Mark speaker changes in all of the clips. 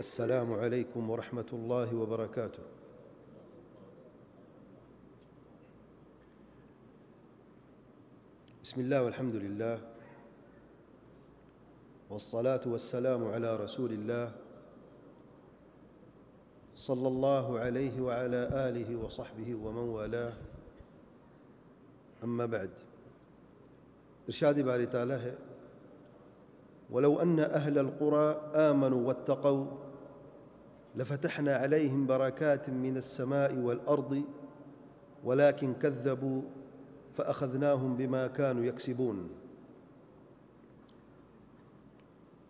Speaker 1: السلام عليكم ورحمة الله وبركاته. بسم الله والحمد لله والصلاة والسلام على رسول الله صلى الله عليه وعلى آله وصحبه ومن والاه. أما بعد ارشاد باري تعالى، ولو أن أهل القرى آمنوا واتقوا لفتحنا عليهم بركات من السماء والأرض، ولكن كذبوا فأخذناهم بما كانوا يكسبون.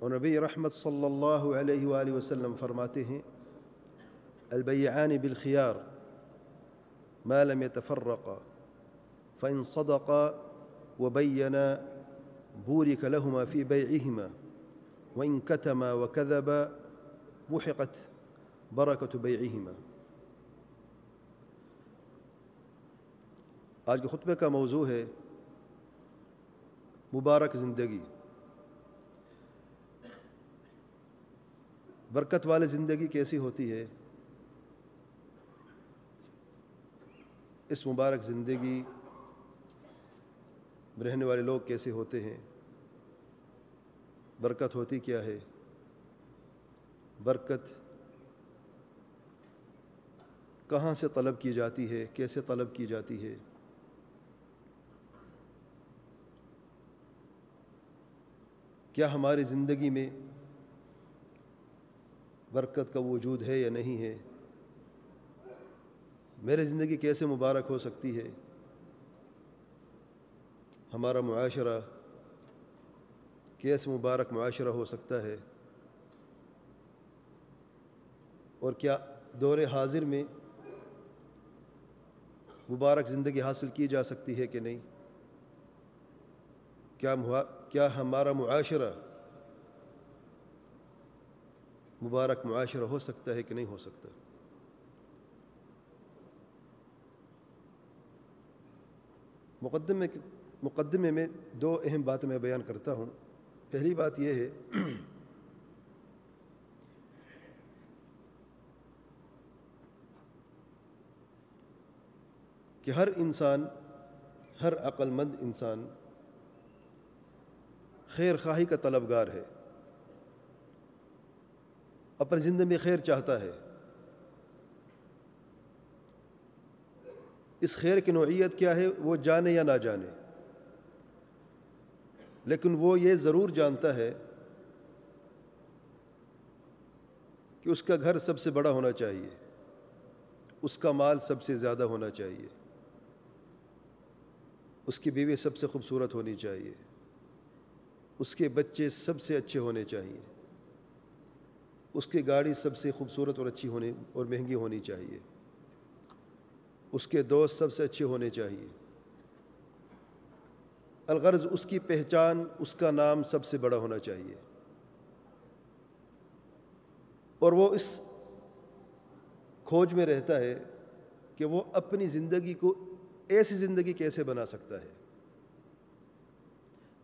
Speaker 1: ونبي رحمة صلى الله عليه وآله وسلم فرماته البيعان بالخيار ما لم يتفرقا فإن صدقا وبينا بورك لهما في بيعهما، وإن كتما وكذبا محقت بركة بيعهما آج کے خطبے کا موضوع ہے مبارک زندگی برکت والی زندگی کیسی ہوتی ہے اس مبارک زندگی رہنے والے لوگ کیسے ہوتے ہیں برکت ہوتی کیا ہے برکت کہاں سے طلب کی جاتی ہے، کیسے طلب کی جاتی ہے؟ کیا ہماری زندگی میں برکت کا وجود ہے یا نہیں ہے؟ میری زندگی کیسے مبارک ہو سکتی ہے؟ ہمارا معاشرہ کیسے مبارک معاشرہ ہو سکتا ہے؟ اور کیا دور حاضر میں مبارک زندگی حاصل کی جا سکتی ہے کہ نہیں؟ کیا کیا ہمارا معاشرہ مبارک معاشرہ ہو سکتا ہے کہ نہیں ہو سکتا؟ مقدمے مقدمے میں دو اہم باتیں میں بیان کرتا ہوں۔ پہلی بات یہ ہے کہ ہر انسان، ہر عقل مند انسان خیر خواہی کا طلبگار ہے، اپنی زندگی میں خیر چاہتا ہے۔ اس خیر کی نوعیت کیا ہے، وہ جانے یا نہ جانے۔ لیکن وہ یہ ضرور جانتا ہے کہ اس کا گھر سب سے بڑا ہونا چاہیے، اس کا مال سب سے زیادہ ہونا چاہیے۔ اس کی بیوی سب سے خوبصورت ہونی چاہیے۔ اس کے بچے سب سے اچھے ہونے چاہیے۔ اس کی گاڑی سب سے خوبصورت اور اچھی ہونے اور مہنگی ہونی چاہیے۔ اس کے دوست سب سے اچھے ہونے چاہیے۔ الغرض اس کی پہچان، اس کا نام سب سے بڑا ہونا چاہیے۔ اور وہ اس کھوج میں رہتا ہے کہ وہ اپنی زندگی کو ایسی زندگی کیسے بنا سکتا ہے؟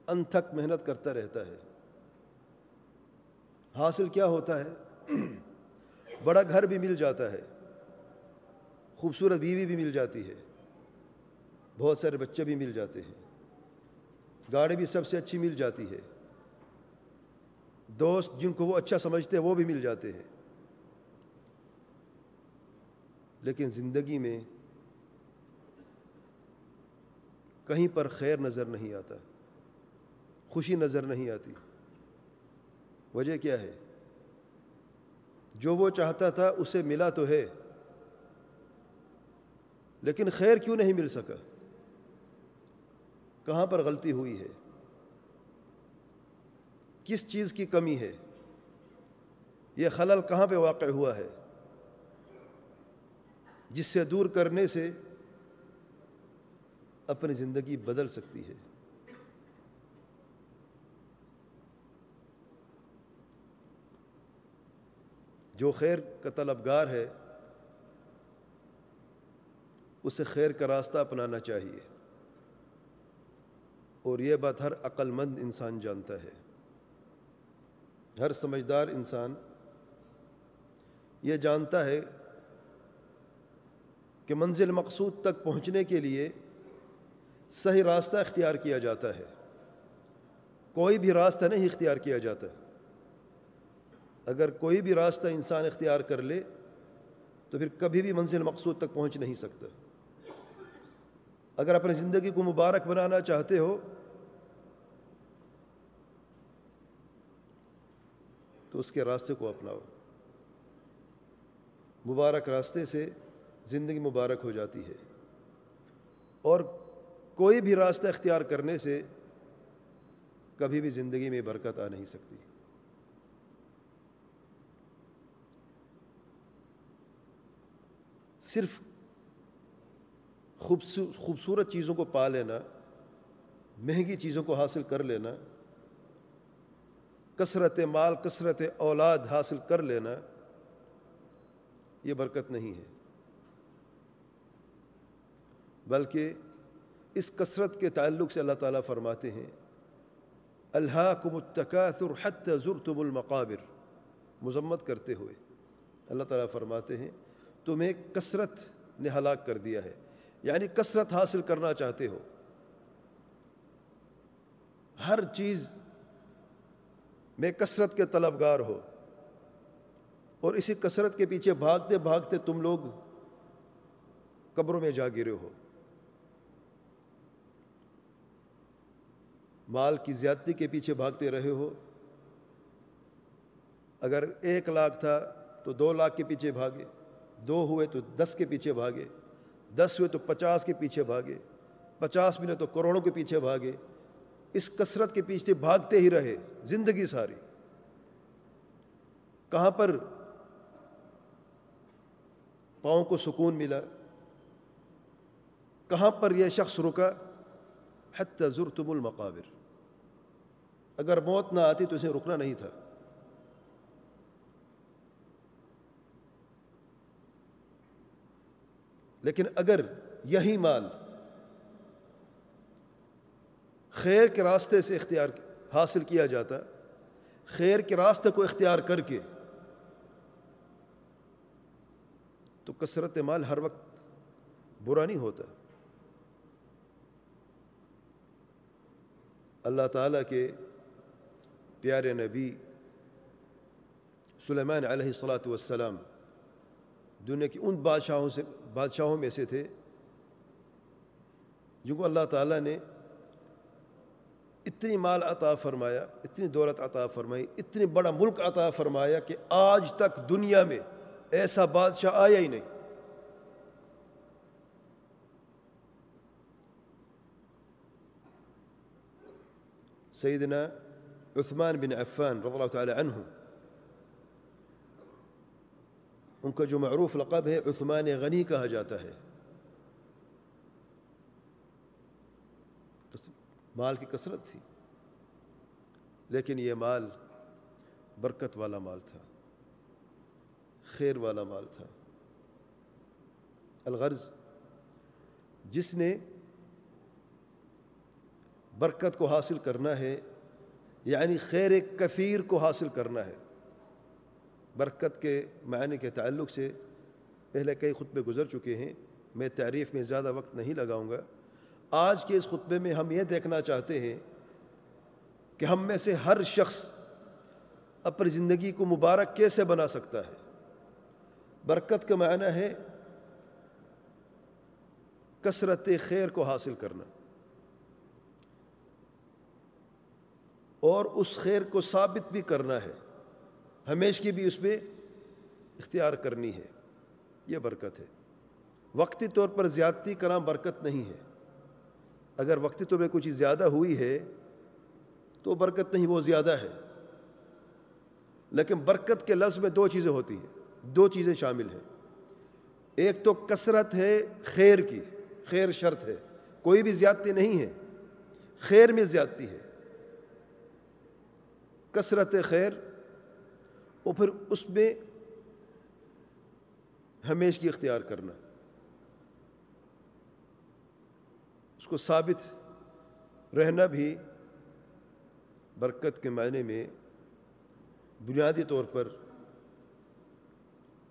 Speaker 1: انتھک محنت کرتا رہتا ہے۔ حاصل کیا ہوتا ہے؟ بڑا گھر بھی مل جاتا ہے۔ خوبصورت بیوی بھی مل جاتی ہے۔ بہت سارے بچے بھی مل جاتے ہیں۔ گاڑی بھی سب سے اچھی مل جاتی ہے۔ دوست جن کو وہ اچھا سمجھتے ہیں وہ بھی مل جاتے ہیں۔ لیکن زندگی میں کہیں پر خیر نظر نہیں آتا، خوشی نظر نہیں آتی۔ وجہ کیا ہے؟ جو وہ چاہتا تھا اسے ملا تو ہے، لیکن خیر کیوں نہیں مل سکا؟ کہاں پر غلطی ہوئی ہے؟ کس چیز کی کمی ہے؟ یہ خلل کہاں پہ واقع ہوا ہے؟ جس سے دور کرنے سے اپنی زندگی بدل سکتی ہے۔ جو خیر کا طلبگار ہے، اسے خیر کا راستہ اپنانا چاہیے۔ اور یہ بات ہر عقل مند انسان جانتا ہے۔ ہر سمجھدار انسان یہ جانتا ہے کہ منزل مقصود تک پہنچنے کے لیے صحیح راستہ اختیار کیا جاتا ہے۔ کوئی بھی راستہ نہیں اختیار کیا جاتا۔ اگر کوئی بھی راستہ انسان اختیار کر لے، تو پھر کبھی بھی منزل مقصود تک پہنچ نہیں سکتا۔ اگر اپنی زندگی کو مبارک بنانا چاہتے ہو، تو اس کے راستے کو اپناؤ۔ مبارک راستے سے زندگی مبارک ہو جاتی ہے۔ اور کوئی بھی راستہ اختیار کرنے سے کبھی بھی زندگی میں برکت آ نہیں سکتی۔ صرف خوبصورت چیزوں کو پا لینا، مہنگی چیزوں کو حاصل کر لینا، کثرت مال، کثرت اولاد حاصل کر لینا، یہ برکت نہیں ہے۔ بلکہ اس کثرت کے تعلق سے اللہ تعالیٰ فرماتے ہیں اللہ کو متقاثر حت ضرتب المقابر۔ مذمت کرتے ہوئے اللہ تعالیٰ فرماتے ہیں، تمہیں کثرت نے ہلاک کر دیا ہے یعنی کثرت حاصل کرنا چاہتے ہو۔ ہر چیز میں کثرت کے طلبگار ہو اور اسی کثرت کے پیچھے بھاگتے بھاگتے تم لوگ قبروں میں جا گرے ہو۔ مال کی زیادتی کے پیچھے بھاگتے رہے ہو۔ اگر ایک لاکھ تھا تو دو لاکھ کے پیچھے بھاگے، دو ہوئے تو دس کے پیچھے بھاگے، دس ہوئے تو پچاس کے پیچھے بھاگے، پچاس میں تو کروڑوں کے پیچھے بھاگے۔ اس کثرت کے پیچھے بھاگتے ہی رہے زندگی ساری۔ کہاں پر پاؤں کو سکون ملا؟ کہاں پر یہ شخص رکا؟ حتی زرتم المقابر۔ اگر موت نہ آتی تو اسے رکنا نہیں تھا۔ لیکن اگر یہی مال خیر کے راستے سے اختیار حاصل کیا جاتا، خیر کے راستے کو اختیار کر کے، تو کثرت مال ہر وقت برا نہیں ہوتا۔ اللہ تعالیٰ کے پیارے نبی سلیمان علیہ السلاۃ والسلام دنیا کی ان بادشاہوں سے بادشاہوں میں سے تھے، جن کو اللہ تعالیٰ نے اتنی مال عطا فرمایا، اتنی دولت عطا فرمائی، اتنی بڑا ملک عطا فرمایا کہ آج تک دنیا میں ایسا بادشاہ آیا ہی نہیں۔ سیدنا عثمان بن عفان رضی اللہ تعالی عنہ ان کا جو معروف لقب ہے، عثمان غنی کہا جاتا ہے۔ مال کی کثرت تھی، لیکن یہ مال برکت والا مال تھا، خیر والا مال تھا۔ الغرض، جس نے برکت کو حاصل کرنا ہے یعنی خیر کثیر کو حاصل کرنا ہے۔ برکت کے معنی کے تعلق سے پہلے کئی خطبے گزر چکے ہیں۔ میں تعریف میں زیادہ وقت نہیں لگاؤں گا۔ آج کے اس خطبے میں ہم یہ دیکھنا چاہتے ہیں کہ ہم میں سے ہر شخص اپنی زندگی کو مبارک کیسے بنا سکتا ہے۔ برکت کا معنی ہے کثرت خیر کو حاصل کرنا۔ اور اس خیر کو ثابت بھی کرنا ہے۔ ہمیش کی بھی اس پہ اختیار کرنی ہے۔ یہ برکت ہے۔ وقتی طور پر زیادتی کرنا برکت نہیں ہے۔ اگر وقتی طور پہ کچھ زیادہ ہوئی ہے تو برکت نہیں، وہ زیادہ ہے۔ لیکن برکت کے لفظ میں دو چیزیں ہوتی ہیں، دو چیزیں شامل ہیں۔ ایک تو کثرت ہے خیر کی، خیر شرط ہے۔ کوئی بھی زیادتی نہیں ہے، خیر میں زیادتی ہے۔ کثرت خیر، اور پھر اس میں ہمیش کی اختیار کرنا۔ اس کو ثابت رہنا بھی برکت کے معنی میں بنیادی طور پر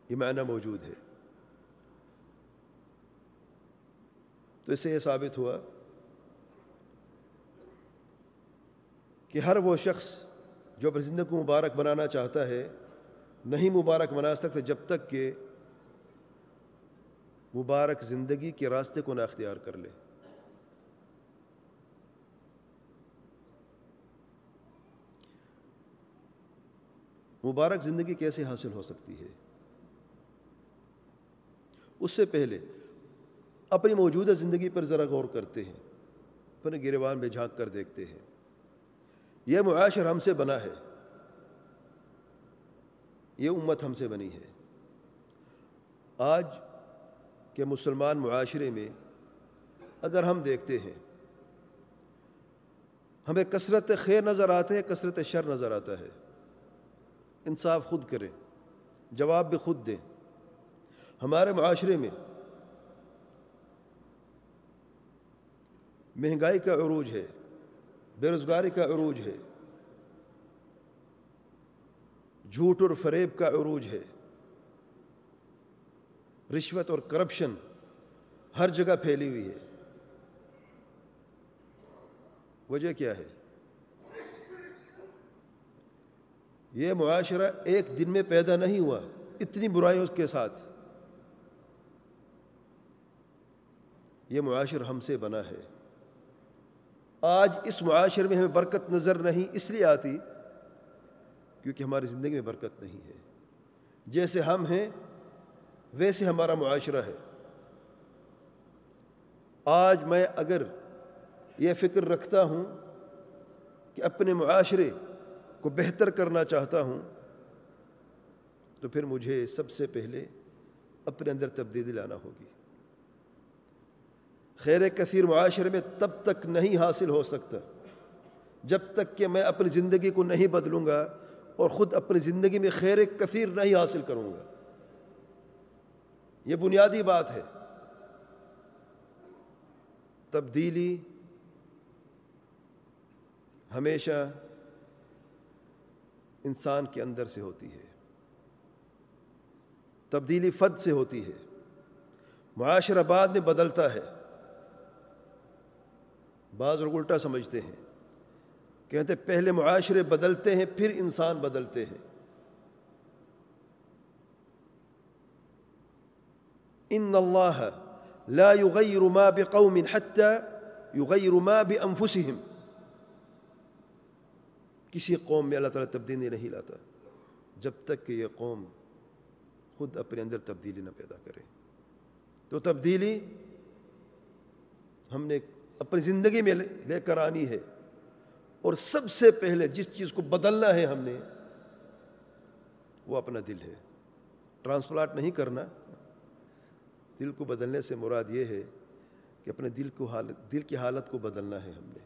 Speaker 1: یہ معنی موجود ہے۔ تو اس سے یہ ثابت ہوا کہ ہر وہ شخص جو اپنی زندگی کو مبارک بنانا چاہتا ہے، نہیں مبارک بنا سکتا جب تک کہ مبارک زندگی کے راستے کو نہ اختیار کر لے۔ مبارک زندگی کیسے حاصل ہو سکتی ہے؟ اس سے پہلے اپنی موجودہ زندگی پر ذرا غور کرتے ہیں، اپنے گریوان میں جھانک کر دیکھتے ہیں۔ یہ معاشر ہم سے بنا ہے۔ یہ امت ہم سے بنی ہے۔ آج کے مسلمان معاشرے میں اگر ہم دیکھتے ہیں، ہمیں کثرت خیر نظر آتے ہیں، کثرت شر نظر آتا ہے۔ انصاف خود کریں، جواب بھی خود دیں۔ ہمارے معاشرے میں مہنگائی کا عروج ہے۔ بے روزگاری کا عروج ہے۔ جھوٹ اور فریب کا عروج ہے۔ رشوت اور کرپشن ہر جگہ پھیلی ہوئی ہے۔ وجہ کیا ہے؟ یہ معاشرہ ایک دن میں پیدا نہیں ہوا، اتنی برائیوں کے ساتھ۔ یہ معاشر ہم سے بنا ہے۔ آج اس معاشر میں ہمیں برکت نظر نہیں اس لیے آتی کیونکہ ہماری زندگی میں برکت نہیں ہے۔ جیسے ہم ہیں، ویسے ہمارا معاشرہ ہے۔ آج میں اگر یہ فکر رکھتا ہوں کہ اپنے معاشرے کو بہتر کرنا چاہتا ہوں، تو پھر مجھے سب سے پہلے اپنے اندر تبدیلی لانا ہوگی۔ خیر کثیر معاشرے میں تب تک نہیں حاصل ہو سکتا۔ جب تک کہ میں اپنی زندگی کو نہیں بدلوں گا اور خود اپنی زندگی میں خیر کثیر نہیں حاصل کروں گا۔ یہ بنیادی بات ہے۔ تبدیلی ہمیشہ انسان کے اندر سے ہوتی ہے۔ تبدیلی فد سے ہوتی ہے۔ معاشرہ بعد میں بدلتا ہے۔ بعض لوگ الٹا سمجھتے ہیں۔ کہتے پہلے معاشرے بدلتے ہیں، پھر انسان بدلتے ہیں۔ ان اللہ لا يغير ما بقوم حتى يغير ما بانفسهم کسی قوم میں اللہ تعالیٰ تبدیلی نہیں لاتا، جب تک کہ یہ قوم خود اپنے اندر تبدیلی نہ پیدا کرے۔ تو تبدیلی ہم نے اپنی زندگی میں لے کر آنی ہے۔ اور سب سے پہلے جس چیز کو بدلنا ہے ہم نے، وہ اپنا دل ہے۔ ٹرانسپلانٹ نہیں کرنا، دل کو بدلنے سے مراد یہ ہے کہ اپنے دل کو حالت دل کی حالت کو بدلنا ہے ہم نے۔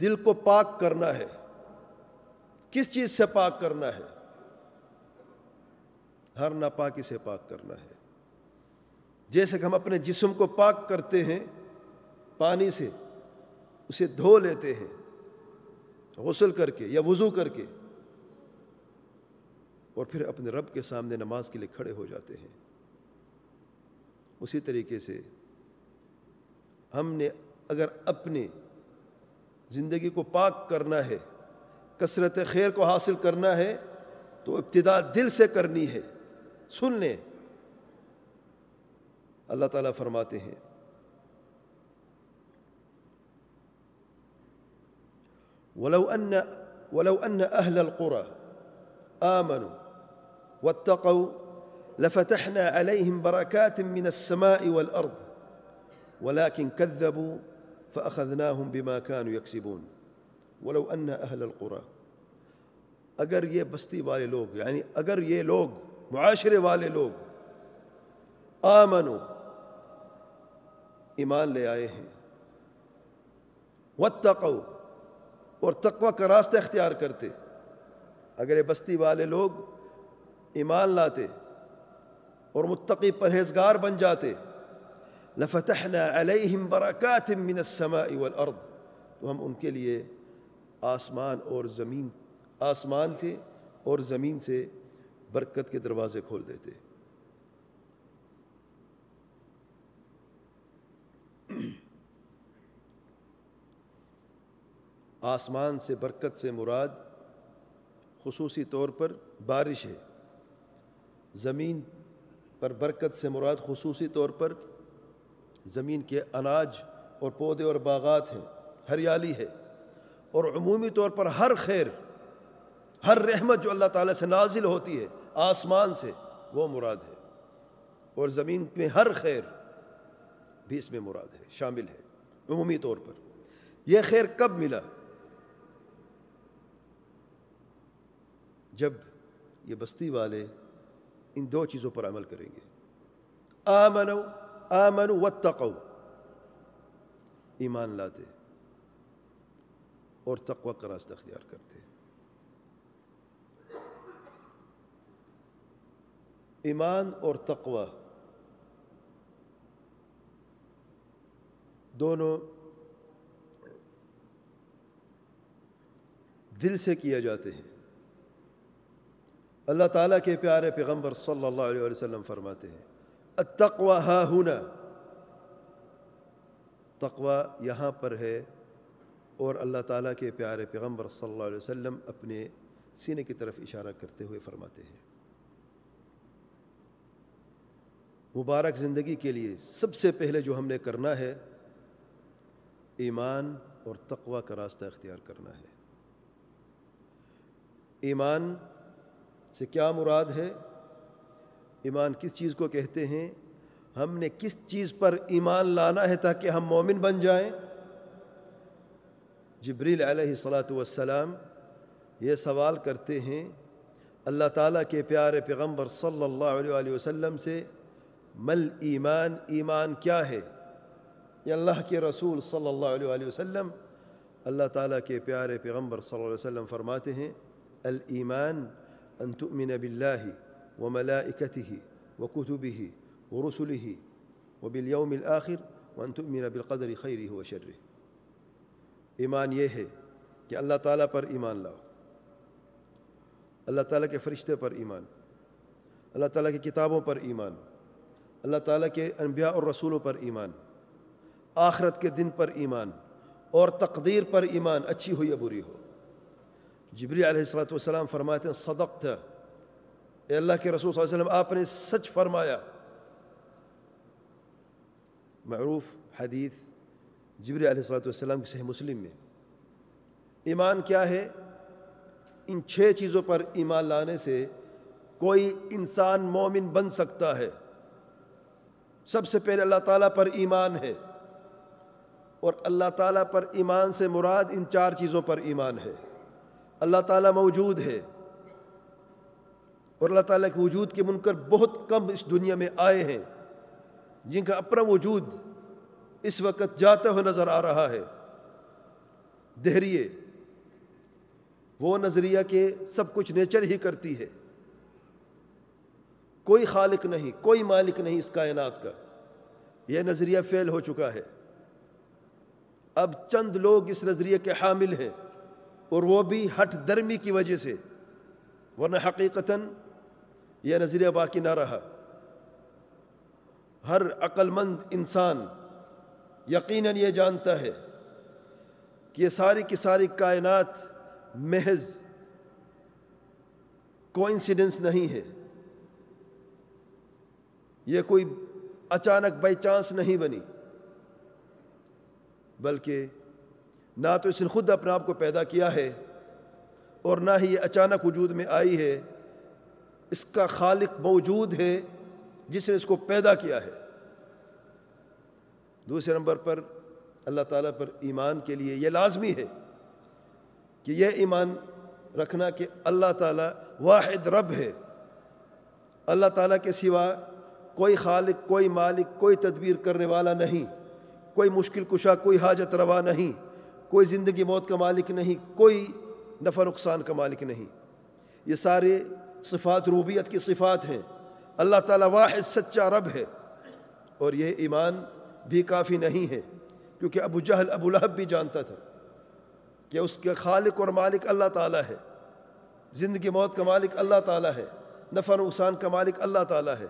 Speaker 1: دل کو پاک کرنا ہے۔ کس چیز سے پاک کرنا ہے؟ ہر ناپاکی سے پاک کرنا ہے۔ جیسے کہ ہم اپنے جسم کو پاک کرتے ہیں پانی سے اسے دھو لیتے ہیں، غسل کر کے یا وضو کر کے، اور پھر اپنے رب کے سامنے نماز کے لیے کھڑے ہو جاتے ہیں۔ اسی طریقے سے ہم نے اگر اپنی زندگی کو پاک کرنا ہے، کثرت خیر کو حاصل کرنا ہے، تو ابتدا دل سے کرنی ہے۔ سن لیں۔ اللہ تعالیٰ فرماتے ہیں ولو أن ولو أن أهل القرى آمنوا واتقوا لفتحنا عليهم بركات من السماء والأرض، ولكن كذبوا فأخذناهم بما كانوا يكسبون. ولو أن أهل القرى، اگر یہ بستی والے لوگ یعنی اگر یہ لوگ، معاشرے والے لوگ آمنو ایمان لے آئے ہیں، واتقوا اور تقوی کا راستہ اختیار کرتے۔ اگر بستی والے لوگ ایمان لاتے اور متقی پرہیزگار بن جاتے، لفتحنا علیہم برکات من السماء والارض۔ تو ہم ان کے لیے آسمان اور زمین، آسمان تھے اور زمین سے برکت کے دروازے کھول دیتے۔ آسمان سے برکت سے مراد خصوصی طور پر بارش ہے۔ زمین پر برکت سے مراد خصوصی طور پر زمین کے اناج اور پودے اور باغات ہیں، ہریالی ہے۔ اور عمومی طور پر ہر خیر، ہر رحمت جو اللہ تعالیٰ سے نازل ہوتی ہے آسمان سے، وہ مراد ہے۔ اور زمین میں ہر خیر بھی اس میں مراد ہے، شامل ہے، عمومی طور پر۔ یہ خیر کب ملا؟ جب یہ بستی والے ان دو چیزوں پر عمل کریں گے۔ آمنو آمنو واتقو ایمان لاتے اور تقوی کا راستہ اختیار کرتے۔ ایمان اور تقوی دونوں دل سے کیا جاتے ہیں۔ اللہ تعالیٰ کے پیارے پیغمبر صلی اللہ علیہ وسلم فرماتے ہیں، التقوی ہا ہونا تقوی یہاں پر ہے اور اللہ تعالیٰ کے پیارے پیغمبر صلی اللہ علیہ وسلم اپنے سینے کی طرف اشارہ کرتے ہوئے فرماتے ہیں۔ مبارک زندگی کے لیے سب سے پہلے جو ہم نے کرنا ہے، ایمان اور تقوی کا راستہ اختیار کرنا ہے۔ ایمان سے کیا مراد ہے؟ ایمان کس چیز کو کہتے ہیں؟ ہم نے کس چیز پر ایمان لانا ہے تاکہ ہم مومن بن جائیں؟ جبریل علیہ الصلاۃ والسلام یہ سوال کرتے ہیں، اللہ تعالیٰ کے پیارے پیغمبر صلی اللہ علیہ وسلم سے، مل ایمان ایمان کیا ہے؟ یہ اللہ کے رسول صلی اللہ علیہ وسلم، اللہ تعالیٰ کے پیارے پیغمبر صلی اللہ علیہ وسلم فرماتے ہیں الایمان ان تؤمن بالله وملائكته وكتبه ورسله وباليوم الآخر وان تؤمن بالقدر خيره وشره. ایمان یہ ہے کہ اللہ تعالیٰ پر ایمان لاؤ، اللہ تعالیٰ کے فرشتے پر ایمان، اللہ تعالیٰ کی کتابوں پر ایمان، اللہ تعالیٰ کے انبیاء اور رسولوں پر ایمان، آخرت کے دن پر ایمان، اور تقدیر پر ایمان، اچھی ہو یا بری ہو۔ جبری علیہ السلاۃ والسلام فرماتے ہیں صدق تھا اے اللہ کے رسول صلی اللہ علیہ وسلم، آپ نے سچ فرمایا۔ معروف حدیث جبری علیہ السلاۃ والسلام کی صحیح مسلم میں۔ ایمان کیا ہے؟ ان چھ چیزوں پر ایمان لانے سے کوئی انسان مومن بن سکتا ہے۔ سب سے پہلے اللہ تعالیٰ پر ایمان ہے۔ اور اللہ تعالیٰ پر ایمان سے مراد ان چار چیزوں پر ایمان ہے۔ اللہ تعالیٰ موجود ہے اور اللہ تعالیٰ کے وجود کے منکر بہت کم اس دنیا میں آئے ہیں جن کا اپنا وجود اس وقت جاتا ہوا نظر آ رہا ہے۔ دہریے، وہ نظریہ کہ سب کچھ نیچر ہی کرتی ہے۔ کوئی خالق نہیں، کوئی مالک نہیں اس کائنات کا۔ یہ نظریہ فیل ہو چکا ہے۔ اب چند لوگ اس نظریے کے حامل ہیں۔ اور وہ بھی ہٹ درمی کی وجہ سے۔ ورنہ حقیقتاً یہ نظریہ باقی نہ رہا۔ ہر عقل مند انسان یقیناً یہ جانتا ہے کہ یہ ساری کی ساری کائنات محض کوئنسیڈنس نہیں ہے۔ یہ کوئی اچانک بائی چانس نہیں بنی، بلکہ نہ تو اس نے خود اپنے آپ کو پیدا کیا ہے اور نہ ہی یہ اچانک وجود میں آئی ہے۔ اس کا خالق موجود ہے جس نے اس کو پیدا کیا ہے۔ دوسرے نمبر پر اللہ تعالیٰ پر ایمان کے لیے یہ لازمی ہے کہ یہ ایمان رکھنا کہ اللہ تعالیٰ واحد رب ہے۔ اللہ تعالیٰ کے سوا کوئی خالق، کوئی مالک، کوئی تدبیر کرنے والا نہیں، کوئی مشکل کشا، کوئی حاجت روا نہیں۔ کوئی زندگی موت کا مالک نہیں، کوئی نفع نقصان کا مالک نہیں۔ یہ سارے صفات روبیت کی صفات ہیں۔ اللہ تعالیٰ واحد، سچا رب ہے۔ اور یہ ایمان بھی کافی نہیں ہے، کیونکہ ابو جہل، ابو لہب بھی جانتا تھا کہ اس کے خالق اور مالک اللہ تعالیٰ ہے۔ زندگی موت کا مالک اللہ تعالیٰ ہے، نفع نقصان کا مالک اللہ تعالیٰ ہے۔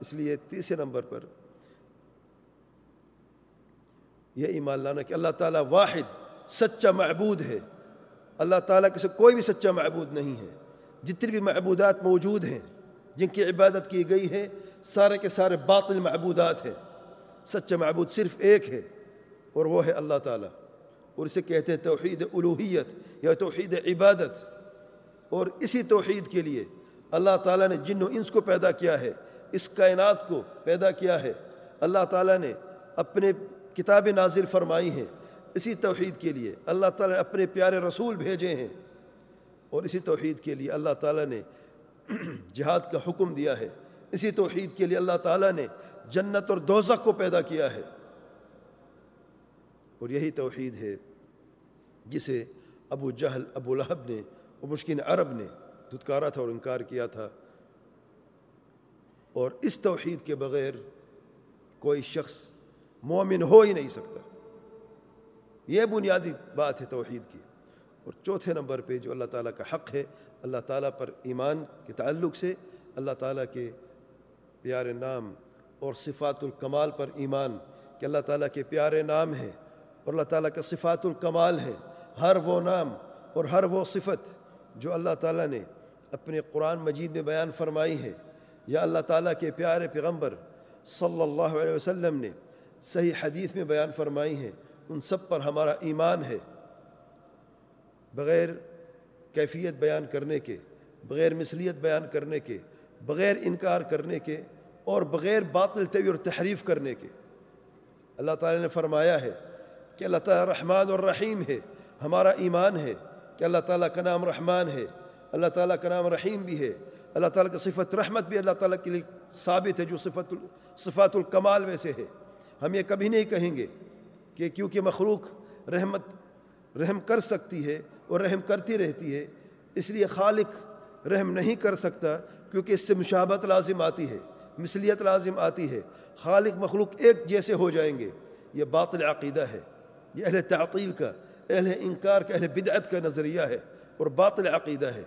Speaker 1: اس لیے تیسرے نمبر پر یہ ایمان لانا کہ اللہ تعالیٰ واحد سچا معبود ہے۔ اللہ تعالیٰ کے سے کوئی بھی سچا معبود نہیں ہے۔ جتنی بھی معبودات موجود ہیں، جن کی عبادت کی گئی ہے، سارے کے سارے باطل معبودات ہیں۔ سچا معبود صرف ایک ہے، اور وہ ہے اللہ تعالیٰ۔ اور اسے کہتے ہیں توحید الوحیت یا توحید عبادت۔ اور اسی توحید کے لیے اللہ تعالیٰ نے جن و انس کو پیدا کیا ہے، اس کائنات کو پیدا کیا ہے۔ اللہ تعالیٰ نے اپنے کتاب نازل فرمائی ہیں۔ اسی توحید کے لیے۔ اللہ تعالیٰ نے اپنے پیارے رسول بھیجے ہیں۔ اور اسی توحید کے لیے اللہ تعالیٰ نے جہاد کا حکم دیا ہے۔ اسی توحید کے لیے اللہ تعالیٰ نے جنت اور دوزخ کو پیدا کیا ہے۔ اور یہی توحید ہے جسے ابو جہل، ابو لہب نے اور مشکن عرب نے دھتکارا تھا اور انکار کیا تھا۔ اور اس توحید کے بغیر کوئی شخص مومن ہو ہی نہیں سکتا۔ یہ بنیادی بات ہے توحید کی۔ اور چوتھے نمبر پہ جو اللہ تعالیٰ کا حق ہے، اللہ تعالیٰ پر ایمان کے تعلق سے اللہ تعالیٰ کے پیارے نام اور صفات الکمال پر ایمان کہ اللہ تعالیٰ کے پیارے نام ہیں اور اللہ تعالیٰ کا صفات الکمال ہے۔ ہر وہ نام اور ہر وہ صفت جو اللہ تعالیٰ نے اپنے قرآن مجید میں بیان فرمائی ہے، یا اللہ تعالیٰ کے پیارے پیغمبر صلی اللہ علیہ وسلم نے صحیح حدیث میں بیان فرمائی ہیں ان سب پر ہمارا ایمان ہے، بغیر کیفیت بیان کرنے کے، بغیر مثلیت بیان کرنے کے، بغیر انکار کرنے کے، اور بغیر باطل طوی اور تحریف کرنے کے۔ اللہ تعالیٰ نے فرمایا ہے کہ اللہ تعالیٰ رحمان اور رحیم ہے، ہمارا ایمان ہے کہ اللہ تعالیٰ کا نام رحمان ہے۔ اللہ تعالیٰ کا نام رحیم بھی ہے، اللہ تعالیٰ کا صفت رحمت بھی اللہ تعالیٰ کے لیے ثابت ہے، جو صفت صفات الکمال میں سے ہے۔ ہم یہ کبھی نہیں کہیں گے۔ کہ کیونکہ مخلوق رحمت، رحم کر سکتی ہے اور رحم کرتی رہتی ہے، اس لیے خالق رحم نہیں کر سکتا کیونکہ اس سے مشابت لازم آتی ہے، مثلیت لازم آتی ہے۔ خالق مخلوق ایک جیسے ہو جائیں گے۔ یہ باطل عقیدہ ہے۔ یہ اہل تعطیل کا، اہل انکار کا، اہل بدعت کا نظریہ ہے اور باطل عقیدہ ہے۔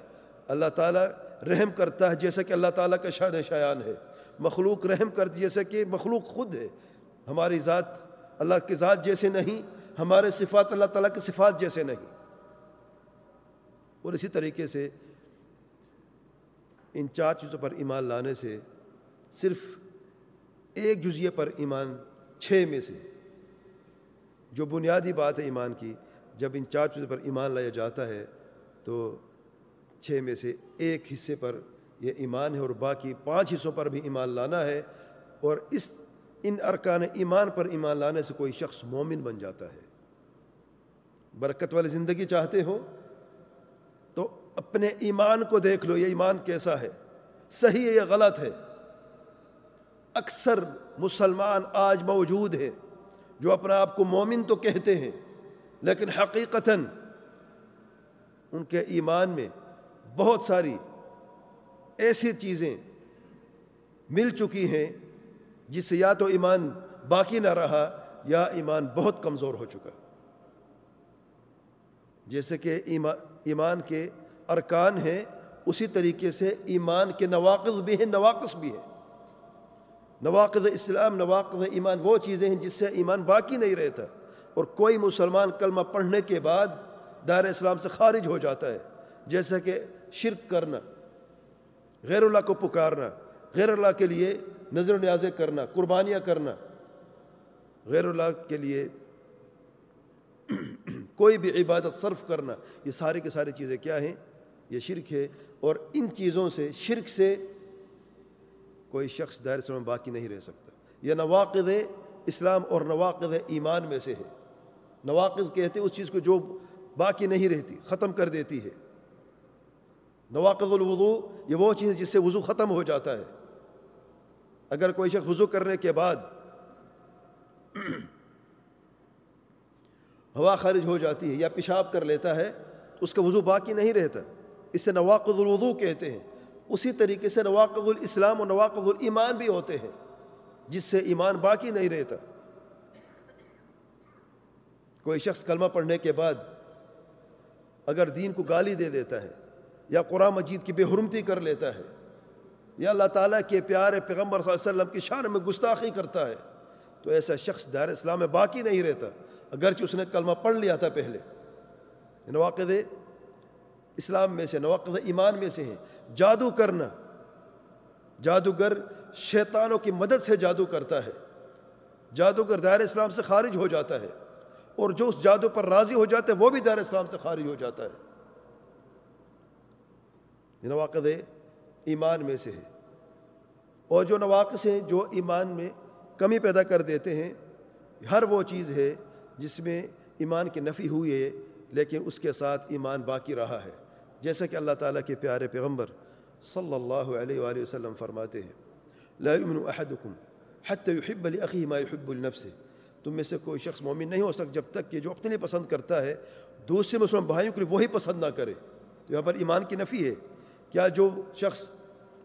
Speaker 1: اللہ تعالیٰ رحم کرتا ہے جیسا کہ اللہ تعالیٰ کا شان شایان ہے۔ مخلوق رحم کر جیسا کہ مخلوق خود ہے۔ ہماری ذات اللہ کی ذات جیسے نہیں، ہمارے صفات اللہ تعالیٰ کے صفات جیسے نہیں۔ اور اسی طریقے سے ان چار چیزوں پر ایمان لانے سے صرف ایک جزیے پر ایمان چھ میں سے جو بنیادی بات ہے ایمان کی، جب ان چار چیزوں پر ایمان لایا جاتا ہے تو چھ میں سے ایک حصے پر یہ ایمان ہے اور باقی پانچ حصوں پر بھی ایمان لانا ہے۔ اور اس ان ارکان ایمان پر ایمان لانے سے کوئی شخص مومن بن جاتا ہے۔ برکت والی زندگی چاہتے ہو تو اپنے ایمان کو دیکھ لو، یہ ایمان کیسا ہے؟ صحیح ہے یا غلط ہے؟ اکثر مسلمان آج موجود ہیں جو اپنا آپ کو مومن تو کہتے ہیں، لیکن حقیقتاً ان کے ایمان میں بہت ساری ایسی چیزیں مل چکی ہیں جس سے یا تو ایمان باقی نہ رہا، یا ایمان بہت کمزور ہو چکا۔ جیسے کہ ایمان کے ارکان ہیں، اسی طریقے سے ایمان کے نواقض بھی ہیں، نواقص بھی ہیں۔ نواقض اسلام، نواقض ایمان، وہ چیزیں ہیں جس سے ایمان باقی نہیں رہتا۔ اور کوئی مسلمان کلمہ پڑھنے کے بعد دائر اسلام سے خارج ہو جاتا ہے۔ جیسا کہ شرک کرنا، غیر اللہ کو پکارنا غیر اللہ کے لیے نظر و نیازیں کرنا، قربانیاں کرنا۔ غیر اللہ کے لیے کوئی بھی عبادت صرف کرنا، یہ ساری کے ساری چیزیں کیا ہیں؟ یہ شرک ہے۔ اور ان چیزوں سے، شرک سے کوئی شخص دائر اسلام باقی نہیں رہ سکتا۔ یہ نواقد اسلام اور نواقد ایمان میں سے ہے۔ نواقد کہتے اس چیز کو جو باقی نہیں رہتی، ختم کر دیتی ہے۔ نواقض الوضو یہ وہ چیز جس سے وضو ختم ہو جاتا ہے۔ اگر کوئی شخص وضو کرنے کے بعد ہوا خارج ہو جاتی ہے یا پیشاب کر لیتا ہے، تو اس کا وضو باقی نہیں رہتا۔ اس سے نواقض الوضو کہتے ہیں۔ اسی طریقے سے نواقض الاسلام اور نواقض الایمان بھی ہوتے ہیں، جس سے ایمان باقی نہیں رہتا۔ کوئی شخص کلمہ پڑھنے کے بعد اگر دین کو گالی دے دیتا ہے یا قرآن مجید کی بے حرمتی کر لیتا ہے یا اللہ تعالیٰ کے پیارے پیغمبر صلی اللہ علیہ وسلم کی شان میں گستاخی کرتا ہے، تو ایسا شخص دار اسلام میں باقی نہیں رہتا، اگرچہ اس نے کلمہ پڑھ لیا تھا پہلے۔ نواقد اسلام میں سے نواقد ایمان میں سے ہیں۔ جادو کرنا، جادوگر شیطانوں کی مدد سے جادو کرتا ہے۔ جادوگر دائر اسلام سے خارج ہو جاتا ہے، اور جو اس جادو پر راضی ہو جاتا ہے، وہ بھی دائر اسلام سے خارج ہو جاتا ہے۔ نواقد ایمان میں سے ہے۔ اور جو نواقص ہیں، جو ایمان میں کمی پیدا کر دیتے ہیں، ہر وہ چیز ہے جس میں ایمان کی نفی ہوئی ہے، لیکن اس کے ساتھ ایمان باقی رہا ہے۔ جیسا کہ اللہ تعالیٰ کے پیارے پیغمبر صلی اللہ علیہ وآلہ وسلم فرماتے ہیں، لا يؤمن احدكم حتى يحب لاخيه ما يحب لنفسه تم میں سے کوئی شخص مومن نہیں ہو سکتا جب تک کہ جو اپنے لیے پسند کرتا ہے، دوسرے مسلمان بھائیوں کے لیے وہی پسند نہ کرے۔ تو یہاں پر ایمان کی نفی ہے۔ کیا جو شخص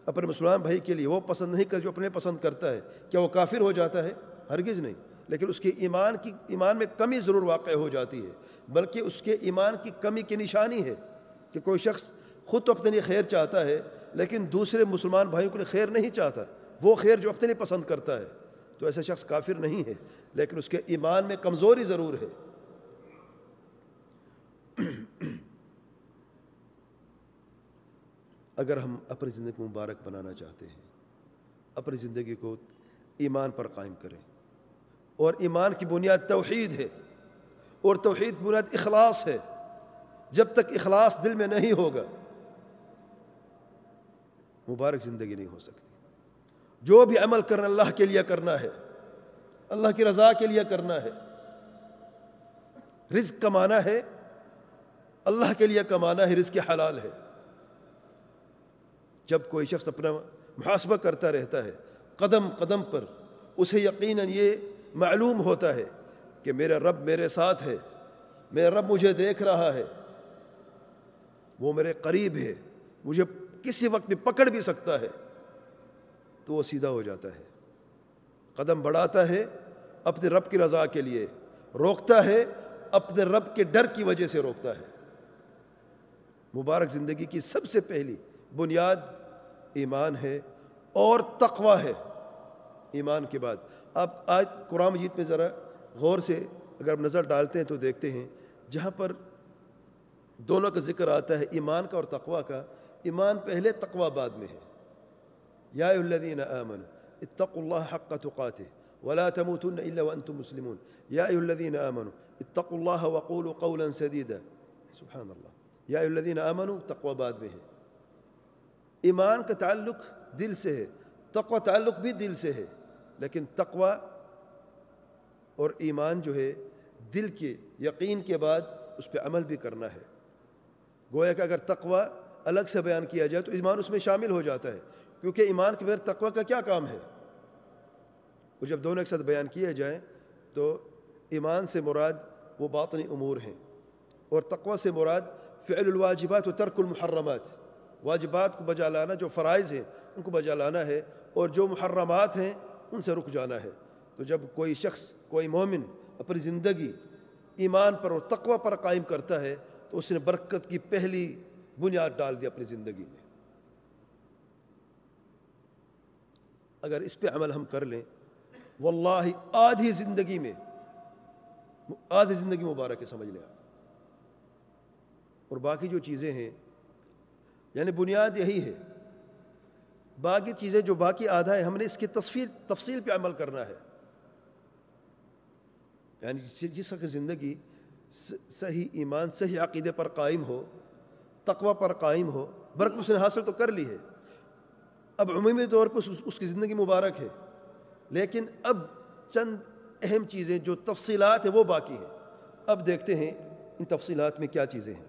Speaker 1: اپنے مسلمان بھائی کے لیے وہ پسند نہیں کر جو اپنے پسند کرتا ہے، کیا وہ کافر ہو جاتا ہے؟ ہرگز نہیں۔ لیکن اس کے ایمان کی، ایمان میں کمی ضرور واقع ہو جاتی ہے، بلکہ اس کے ایمان کی کمی کی نشانی ہے کہ کوئی شخص خود تو اپنے لیے خیر چاہتا ہے، لیکن دوسرے مسلمان بھائیوں کے لیے خیر نہیں چاہتا۔ وہ خیر جو اپنے لیے پسند کرتا ہے۔ تو ایسا شخص کافر نہیں ہے، لیکن اس کے ایمان میں کمزوری ضرور ہے۔ اگر ہم اپنی زندگی کو مبارک بنانا چاہتے ہیں، اپنی زندگی کو ایمان پر قائم کریں۔ اور ایمان کی بنیاد توحید ہے، اور توحید کی بنیاد اخلاص ہے۔ جب تک اخلاص دل میں نہیں ہوگا، مبارک زندگی نہیں ہو سکتی۔ جو بھی عمل کرنا اللہ کے لیے کرنا ہے، اللہ کی رضا کے لیے کرنا ہے، رزق کمانا ہے، اللہ کے لیے کمانا ہے، رزق حلال ہے۔ جب کوئی شخص اپنا محاسبہ کرتا رہتا ہے، قدم قدم پر، اسے یقیناً یہ معلوم ہوتا ہے کہ میرا رب میرے ساتھ ہے، میرا رب مجھے دیکھ رہا ہے، وہ میرے قریب ہے، مجھے کسی وقت بھی پکڑ بھی سکتا ہے۔ تو وہ سیدھا ہو جاتا ہے۔ قدم بڑھاتا ہے اپنے رب کی رضا کے لیے، روکتا ہے اپنے رب کے ڈر کی وجہ سے روکتا ہے۔ مبارک زندگی کی سب سے پہلی بنیاد ایمان ہے اور تقوی ہے۔ ایمان کے بعد۔ آپ آج قرآن مجید میں ذرا غور سے اگر آپ نظر ڈالتے ہیں تو دیکھتے ہیں، جہاں پر دونوں کا ذکر آتا ہے، ایمان کا اور تقوی کا۔ ایمان پہلے، تقوی بعد میں ہے۔ یا الذین آمنوا اتقوا اللہ حق تقاته ولا تموتن الا وانتم مسلمون۔ یا الذین آمنوا اتقوا اللہ وقولوا قولا سدیدا۔ سبحان اللہ۔ یا الذین آمنوا، تقوی بعد میں ہے۔ ایمان کا تعلق دل سے ہے، تقوی تعلق بھی دل سے ہے، لیکن تقوی اور ایمان جو ہے، دل کے یقین کے بعد اس پہ عمل بھی کرنا ہے۔ گویا کہ اگر تقوی الگ سے بیان کیا جائے تو ایمان اس میں شامل ہو جاتا ہے، کیونکہ ایمان کے بغیر تقوی کا کیا کام ہے؟ وہ جب دونوں ایک ساتھ بیان کیے جائیں تو ایمان سے مراد وہ باطنی امور ہیں، اور تقوی سے مراد فعل الواجبات و ترک المحرمات۔ واجبات کو بجا لانا جو فرائض ہیں، ان کو بجا لانا ہے اور جو محرمات ہیں، ان سے رک جانا ہے۔ تو جب کوئی شخص، کوئی مومن اپنی زندگی ایمان پر اور تقوی پر قائم کرتا ہے، تو اس نے برکت کی پہلی بنیاد ڈال دی اپنی زندگی میں۔ اگر اس پہ عمل ہم کر لیں، واللہ آدھی زندگی میں، آدھی زندگی مبارک ہے، سمجھ لیں آپ۔ اور باقی جو چیزیں ہیں یعنی بنیاد یہی ہے۔ باقی چیزیں جو باقی آدھا ہے، ہم نے اس کی تصویر تفصیل پہ عمل کرنا ہے۔ یعنی جس کی زندگی صحیح ایمان، صحیح عقیدے پر قائم ہو، تقوی پر قائم ہو، برق اس نے حاصل تو کر لی ہے۔ اب عمومی طور پر اس کی زندگی مبارک ہے، لیکن اب چند اہم چیزیں جو تفصیلات ہیں وہ باقی ہیں۔ اب دیکھتے ہیں ان تفصیلات میں کیا چیزیں ہیں۔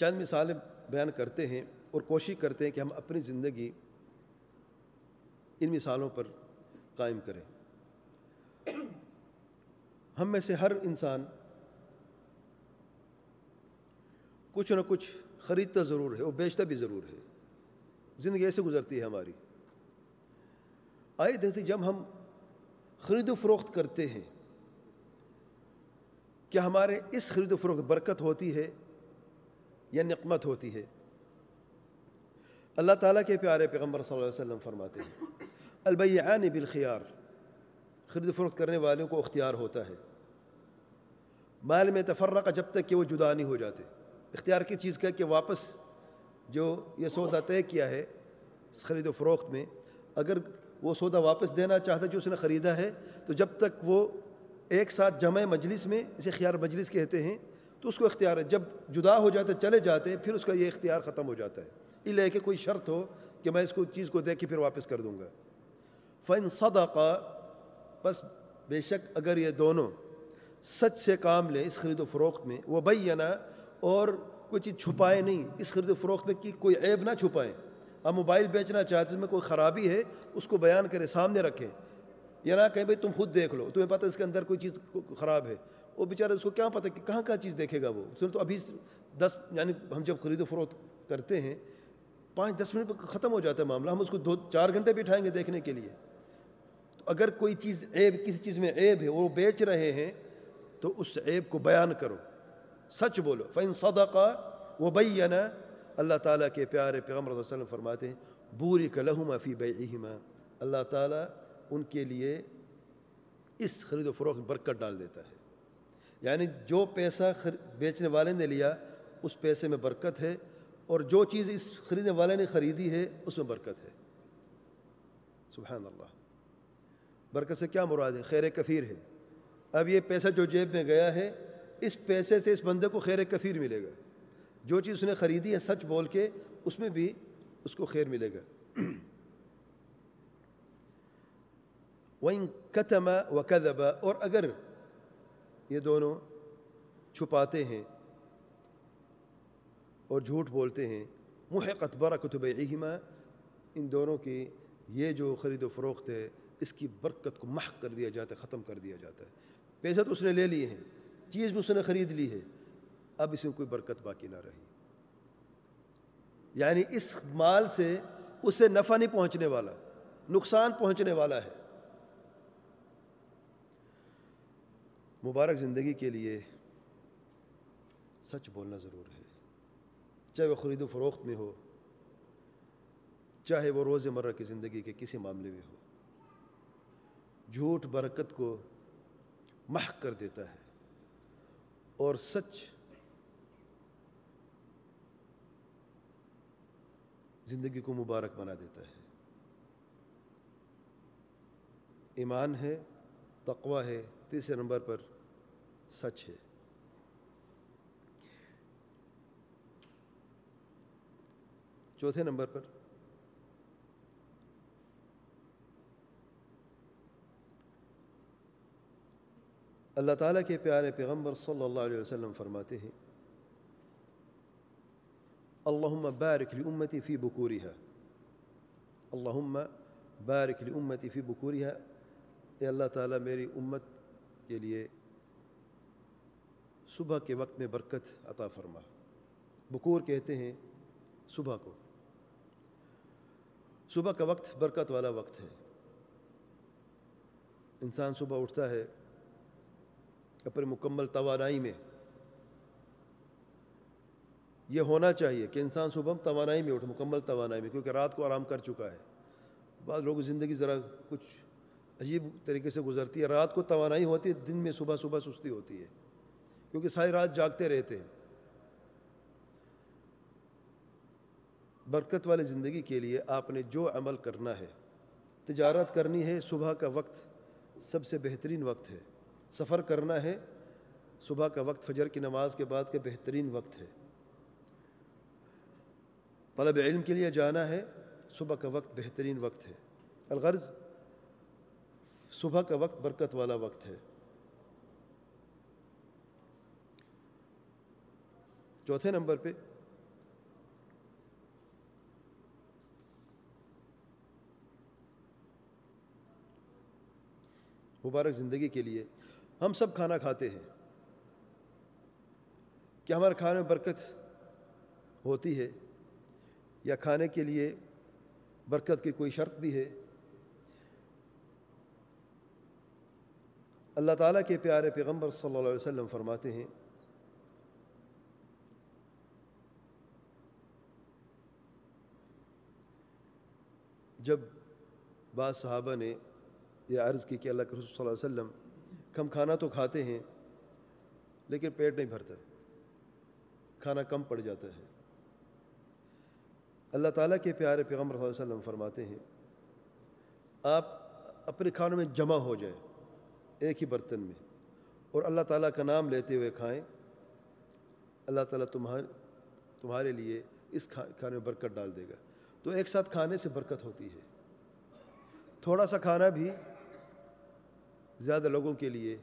Speaker 1: چند مثالیں بیان کرتے ہیں اور کوشش کرتے ہیں کہ ہم اپنی زندگی ان مثالوں پر قائم کریں۔ ہم میں سے ہر انسان کچھ نہ کچھ خریدتا ضرور ہے اور بیچتا بھی ضرور ہے۔ زندگی ایسے گزرتی ہے ہماری۔ آئے دیکھتے جب ہم خرید و فروخت کرتے ہیں، کیا ہمارے اس خرید و فروخت برکت ہوتی ہے؟ یا نقمت ہوتی ہے۔ اللہ تعالیٰ کے پیارے پیغمبر صلی اللہ علیہ وسلم فرماتے ہیں، البیعان بالخیار، خرید و فروخت کرنے والوں کو اختیار ہوتا ہے۔ مال میں تفرقہ جب تک کہ وہ جدا نہیں ہو جاتے۔ اختیار کی چیز کا کہ واپس جو یہ سودا طے کیا ہے خرید و فروخت میں، اگر وہ سودا واپس دینا چاہتا جو اس نے خریدا ہے، تو جب تک وہ ایک ساتھ جمع مجلس میں، اسے خیار مجلس کہتے ہیں تو اس کو اختیار ہے۔ جب جدا ہو جاتے، چلے جاتے ہیں پھر اس کا یہ اختیار ختم ہو جاتا ہے۔ لے کہ کوئی شرط ہو کہ میں اس کو، چیز کو دے کے پھر واپس کر دوں گا۔ فن صدقہ بس بے شک اگر یہ دونوں سچ سے کام لیں اس خرید و فروخت میں وہ بینا اور کوئی چیز چھپائے نہیں، اس خرید و فروخت میں کی کوئی عیب نہ چھپائیں۔ اب موبائل بیچنا چاہتے اس میں کوئی خرابی ہے، اس کو بیان کرے سامنے رکھیں۔ یا نہ کہیں بھائی تم خود دیکھ لو، تمہیں پتہ اس کے اندر کوئی چیز خراب ہے۔ وہ بیچارہ اس کو کیا پتہ کہ کہاں کہاں چیز دیکھے گا وہ؟ سن تو ابھی دس یعنی ہم جب خرید و فروخت کرتے ہیں، پانچ، دس منٹ ختم ہو جاتا ہے معاملہ، ہم اس کو دو، چار گھنٹے بٹھائیں گے دیکھنے کے لیے۔ تو اگر کوئی چیز عیب، کسی چیز میں عیب ہے، وہ بیچ رہے ہیں، تو اس عیب کو بیان کرو۔ سچ بولو۔ فن صدقہ وہ بینا اللہ تعالیٰ کے پیارے پیغمبر صلی اللہ علیہ وسلم فرماتے ہیں بوری کا لہما فی بیعہما اللہ تعالیٰ ان کے لیے اس خرید و فروخت برکت ڈال دیتا ہے۔ یعنی جو پیسہ بیچنے والے نے لیا، اس پیسے میں برکت ہے، اور جو چیز اس خریدنے والے نے خریدی ہے، اس میں برکت ہے۔ سبحان اللہ۔ برکت سے کیا مراد ہے؟ خیر کثیر ہے۔ اب یہ پیسہ جو جیب میں گیا ہے، اس پیسے سے اس بندے کو خیر کثیر ملے گا۔ جو چیز اس نے خریدی ہے سچ بول کے، اس میں بھی اس کو خیر ملے گا۔ وَإِن كَتَمَ وَكَذَبَ، اور اگر یہ دونوں چھپاتے ہیں اور جھوٹ بولتے ہیں۔ محقت برکت بیعہما، ان دونوں کی یہ جو خرید و فروخت ہے، اس کی برکت کو محق کر دیا جاتا ہے، ختم کر دیا جاتا ہے۔ پیسہ تو اس نے لے لیے ہیں، چیز بھی اس نے خرید لی ہے۔ اب اس میں کوئی برکت باقی نہ رہی۔ یعنی اس مال سے اسے نفع نہیں پہنچنے والا، نقصان پہنچنے والا ہے۔ مبارک زندگی کے لیے سچ بولنا ضرور ہے۔ چاہے وہ خرید و فروخت میں ہو، چاہے وہ روز مرہ کی زندگی کے کسی معاملے میں ہو، جھوٹ برکت کو محق کر دیتا ہے اور سچ زندگی کو مبارک بنا دیتا ہے۔ ایمان ہے، تقوی ہے، تیسرے نمبر پر سچ ہے۔ چوتھے نمبر پر۔ اللہ تعالیٰ کے پیارے پیغمبر صلی اللہ علیہ وسلم فرماتے ہیں، اللہم بارک لأمتی فی بکوریہا۔ اللہم بارک لأمتی فی بکوریہا۔ اے اللہ تعالیٰ، میری امت کے لیے صبح کے وقت میں برکت عطا فرما۔ بکور کہتے ہیں، صبح کو۔ صبح کا وقت برکت والا وقت ہے۔ انسان صبح اٹھتا ہے اپنے مکمل توانائی میں۔ یہ ہونا چاہیے کہ انسان صبح توانائی میں اٹھے، مکمل توانائی میں، کیونکہ رات کو آرام کر چکا ہے۔ بعض لوگوں کی زندگی ذرا کچھ عجیب طریقے سے گزرتی ہے، رات کو توانائی ہوتی ہے، دن میں صبح صبح سستی ہوتی ہے۔ کیونکہ ساری رات جاگتے رہتے برکت والی زندگی کے لیے آپ نے جو عمل کرنا ہے، تجارت کرنی ہے، صبح کا وقت سب سے بہترین وقت ہے۔ سفر کرنا ہے، صبح کا وقت فجر کی نماز کے بعد کا بہترین وقت ہے۔ طلب علم کے لیے جانا ہے، صبح کا وقت بہترین وقت ہے۔ الغرض، صبح کا وقت برکت والا وقت ہے۔ چوتھے نمبر پہ۔ مبارک زندگی کے لیے ہم سب کھانا کھاتے ہیں۔ کیا ہمارے کھانے میں برکت ہوتی ہے؟ یا کھانے کے لیے برکت کی کوئی شرط بھی ہے؟ اللہ تعالیٰ کے پیارے پیغمبر صلی اللہ علیہ وسلم فرماتے ہیں جب بعض صحابہ نے یہ عرض کی کہ اللہ کے رسول صلی اللہ علیہ وسلم کم کھانا تو کھاتے ہیں، لیکن پیٹ نہیں بھرتا، کھانا کم پڑ جاتا ہے۔ اللہ تعالیٰ کے پیارے پیغمبر صلی اللہ علیہ وسلم فرماتے ہیں، آپ اپنے کھانوں میں جمع ہو جائے ایک ہی برتن میں اور اللہ تعالیٰ کا نام لیتے ہوئے کھائیں، اللہ تعالیٰ تمہارے تمہارے لیے اس کھانے میں برکت ڈال دے گا۔ تو ایک ساتھ کھانے سے برکت ہوتی ہے۔ تھوڑا سا کھانا بھی زیادہ لوگوں کے لیے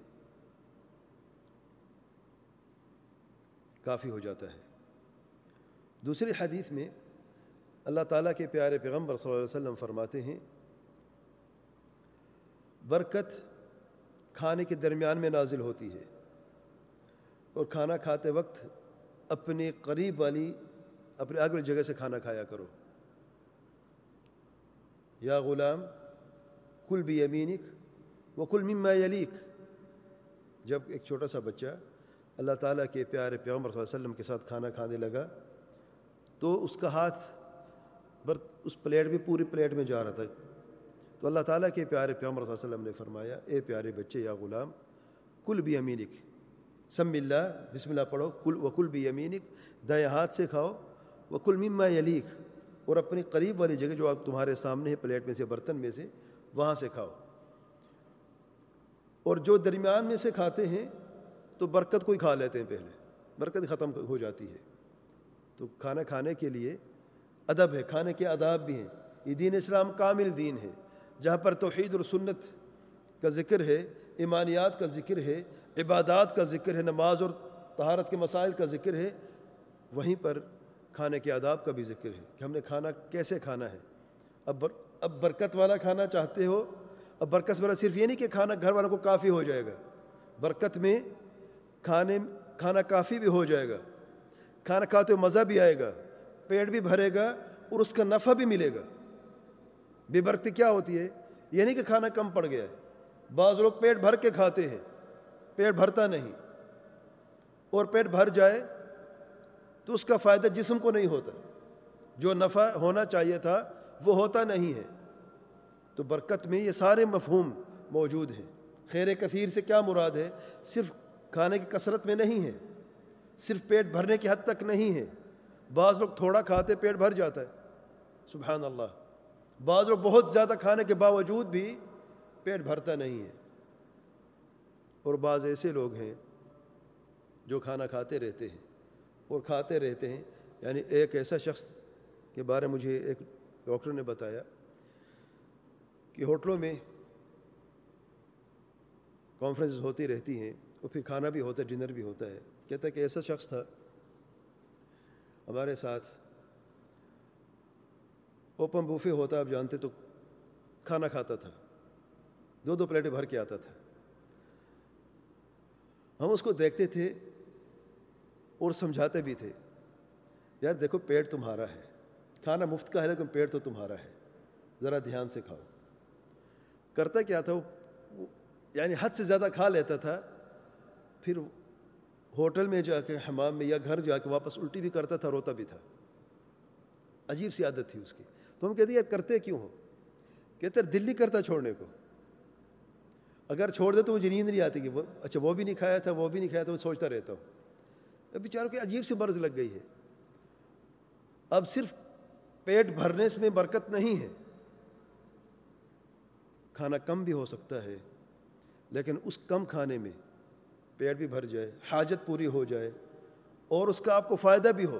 Speaker 1: کافی ہو جاتا ہے۔ دوسری حدیث میں اللہ تعالیٰ کے پیارے پیغمبر صلی اللہ علیہ وسلم فرماتے ہیں، برکت کھانے کے درمیان میں نازل ہوتی ہے اور کھانا کھاتے وقت اپنے قریب والی، اپنے اگلی جگہ سے کھانا کھایا کرو۔ یا غلام کل بھی یمینک وہ کل مما یلیک جب ایک چھوٹا سا بچہ اللہ تعالیٰ کے پیارے پیغمبر صلی اللہ علیہ وسلم کے ساتھ کھانا کھانے لگا تو اس کا ہاتھ بر اس پلیٹ بھی پوری پلیٹ میں جا رہا تھا تو اللہ تعالیٰ کے پیارے پیغمبر صلی اللہ علیہ وسلم نے فرمایا اے پیارے بچے یا غلام کل بھی امینک سم اللہ بسم اللہ پڑھو کل و کل بھی امینک دائیں ہاتھ سے کھاؤ وہ کل مما یلیک اور اپنی قریب والی جگہ جو آپ تمہارے سامنے ہے، پلیٹ میں سے، برتن میں سے، وہاں سے کھاؤ۔ اور جو درمیان میں سے کھاتے ہیں، تو برکت کوئی کھا لیتے ہیں پہلے۔ برکت ختم ہو جاتی ہے۔ تو کھانا کھانے کے لیے ادب ہے۔ کھانے کے اداب بھی ہیں۔ یہ دین اسلام کامل دین ہے۔ جہاں پر توحید اور سنت کا ذکر ہے، ایمانیات کا ذکر ہے، عبادات کا ذکر ہے، نماز اور طہارت کے مسائل کا ذکر ہے، وہیں پر کھانے کے آداب کا بھی ذکر ہے کہ ہم نے کھانا کیسے کھانا ہے۔ اب بر، اب برکت والا کھانا چاہتے ہو، اب برکت والا صرف یہ نہیں کہ کھانا گھر والوں کو کافی ہو جائے گا، برکت میں کھانے، کھانا کافی بھی ہو جائے گا، کھانا کھاتے ہوئے مزہ بھی آئے گا، پیٹ بھی بھرے گا اور اس کا نفع بھی ملے گا۔ بے برکتی کیا ہوتی ہے؟ یہ نہیں کہ کھانا کم پڑ گیا ہے۔ بعض لوگ پیٹ بھر کے کھاتے ہیں، پیٹ بھرتا نہیں، اور پیٹ بھر جائے تو اس کا فائدہ جسم کو نہیں ہوتا۔ جو نفع ہونا چاہیے تھا، وہ ہوتا نہیں ہے۔ تو برکت میں یہ سارے مفہوم موجود ہیں۔ خیر کثیر سے کیا مراد ہے؟ صرف کھانے کی کثرت میں نہیں ہے۔ صرف پیٹ بھرنے کی حد تک نہیں ہے۔ بعض لوگ تھوڑا کھاتے پیٹ بھر جاتا ہے۔ سبحان اللہ۔ بعض لوگ بہت زیادہ کھانے کے باوجود بھی پیٹ بھرتا نہیں ہے۔ اور بعض ایسے لوگ ہیں جو کھانا کھاتے رہتے ہیں۔ اور کھاتے رہتے ہیں۔ یعنی ایک ایسا شخص کے بارے مجھے ایک ڈاکٹر نے بتایا کہ ہوٹلوں میں کانفرنس ہوتی رہتی ہیں اور پھر کھانا بھی ہوتا ہے ڈنر بھی ہوتا ہے۔ کہتا ہے کہ ایسا شخص تھا ہمارے ساتھ۔ اوپن بوفے ہوتا، آپ جانتے تو کھانا کھاتا تھا۔ دو دو پلیٹیں بھر کے آتا تھا۔ ہم اس کو دیکھتے تھے اور سمجھاتے بھی تھے، یار دیکھو پیٹ تمہارا ہے، کھانا مفت کا ہے لیکن پیٹ تو تمہارا ہے، ذرا دھیان سے کھاؤ. کرتا کیا تھا وہ یعنی حد سے زیادہ کھا لیتا تھا، پھر ہوٹل میں جا کے حمام میں یا گھر جا کے واپس الٹی بھی کرتا تھا، روتا بھی تھا۔ عجیب سی عادت تھی اس کی۔ تو ہم کہتے یار کرتے کیوں ہو؟ کہتے دلی کرتا چھوڑنے کو۔ اگر چھوڑ دے تو مجھے نیند نہیں آتی کہ وہ اچھا وہ بھی نہیں کھایا تھا، وہ بھی نہیں کھایا تھا وہ سوچتا رہتا ہوں۔ بیچاروں کی عجیب سی برض لگ گئی ہے۔ اب صرف پیٹ بھرنے میں برکت نہیں ہے۔ کھانا کم بھی ہو سکتا ہے، لیکن اس کم کھانے میں پیٹ بھی بھر جائے، حاجت پوری ہو جائے اور اس کا آپ کو فائدہ بھی ہو،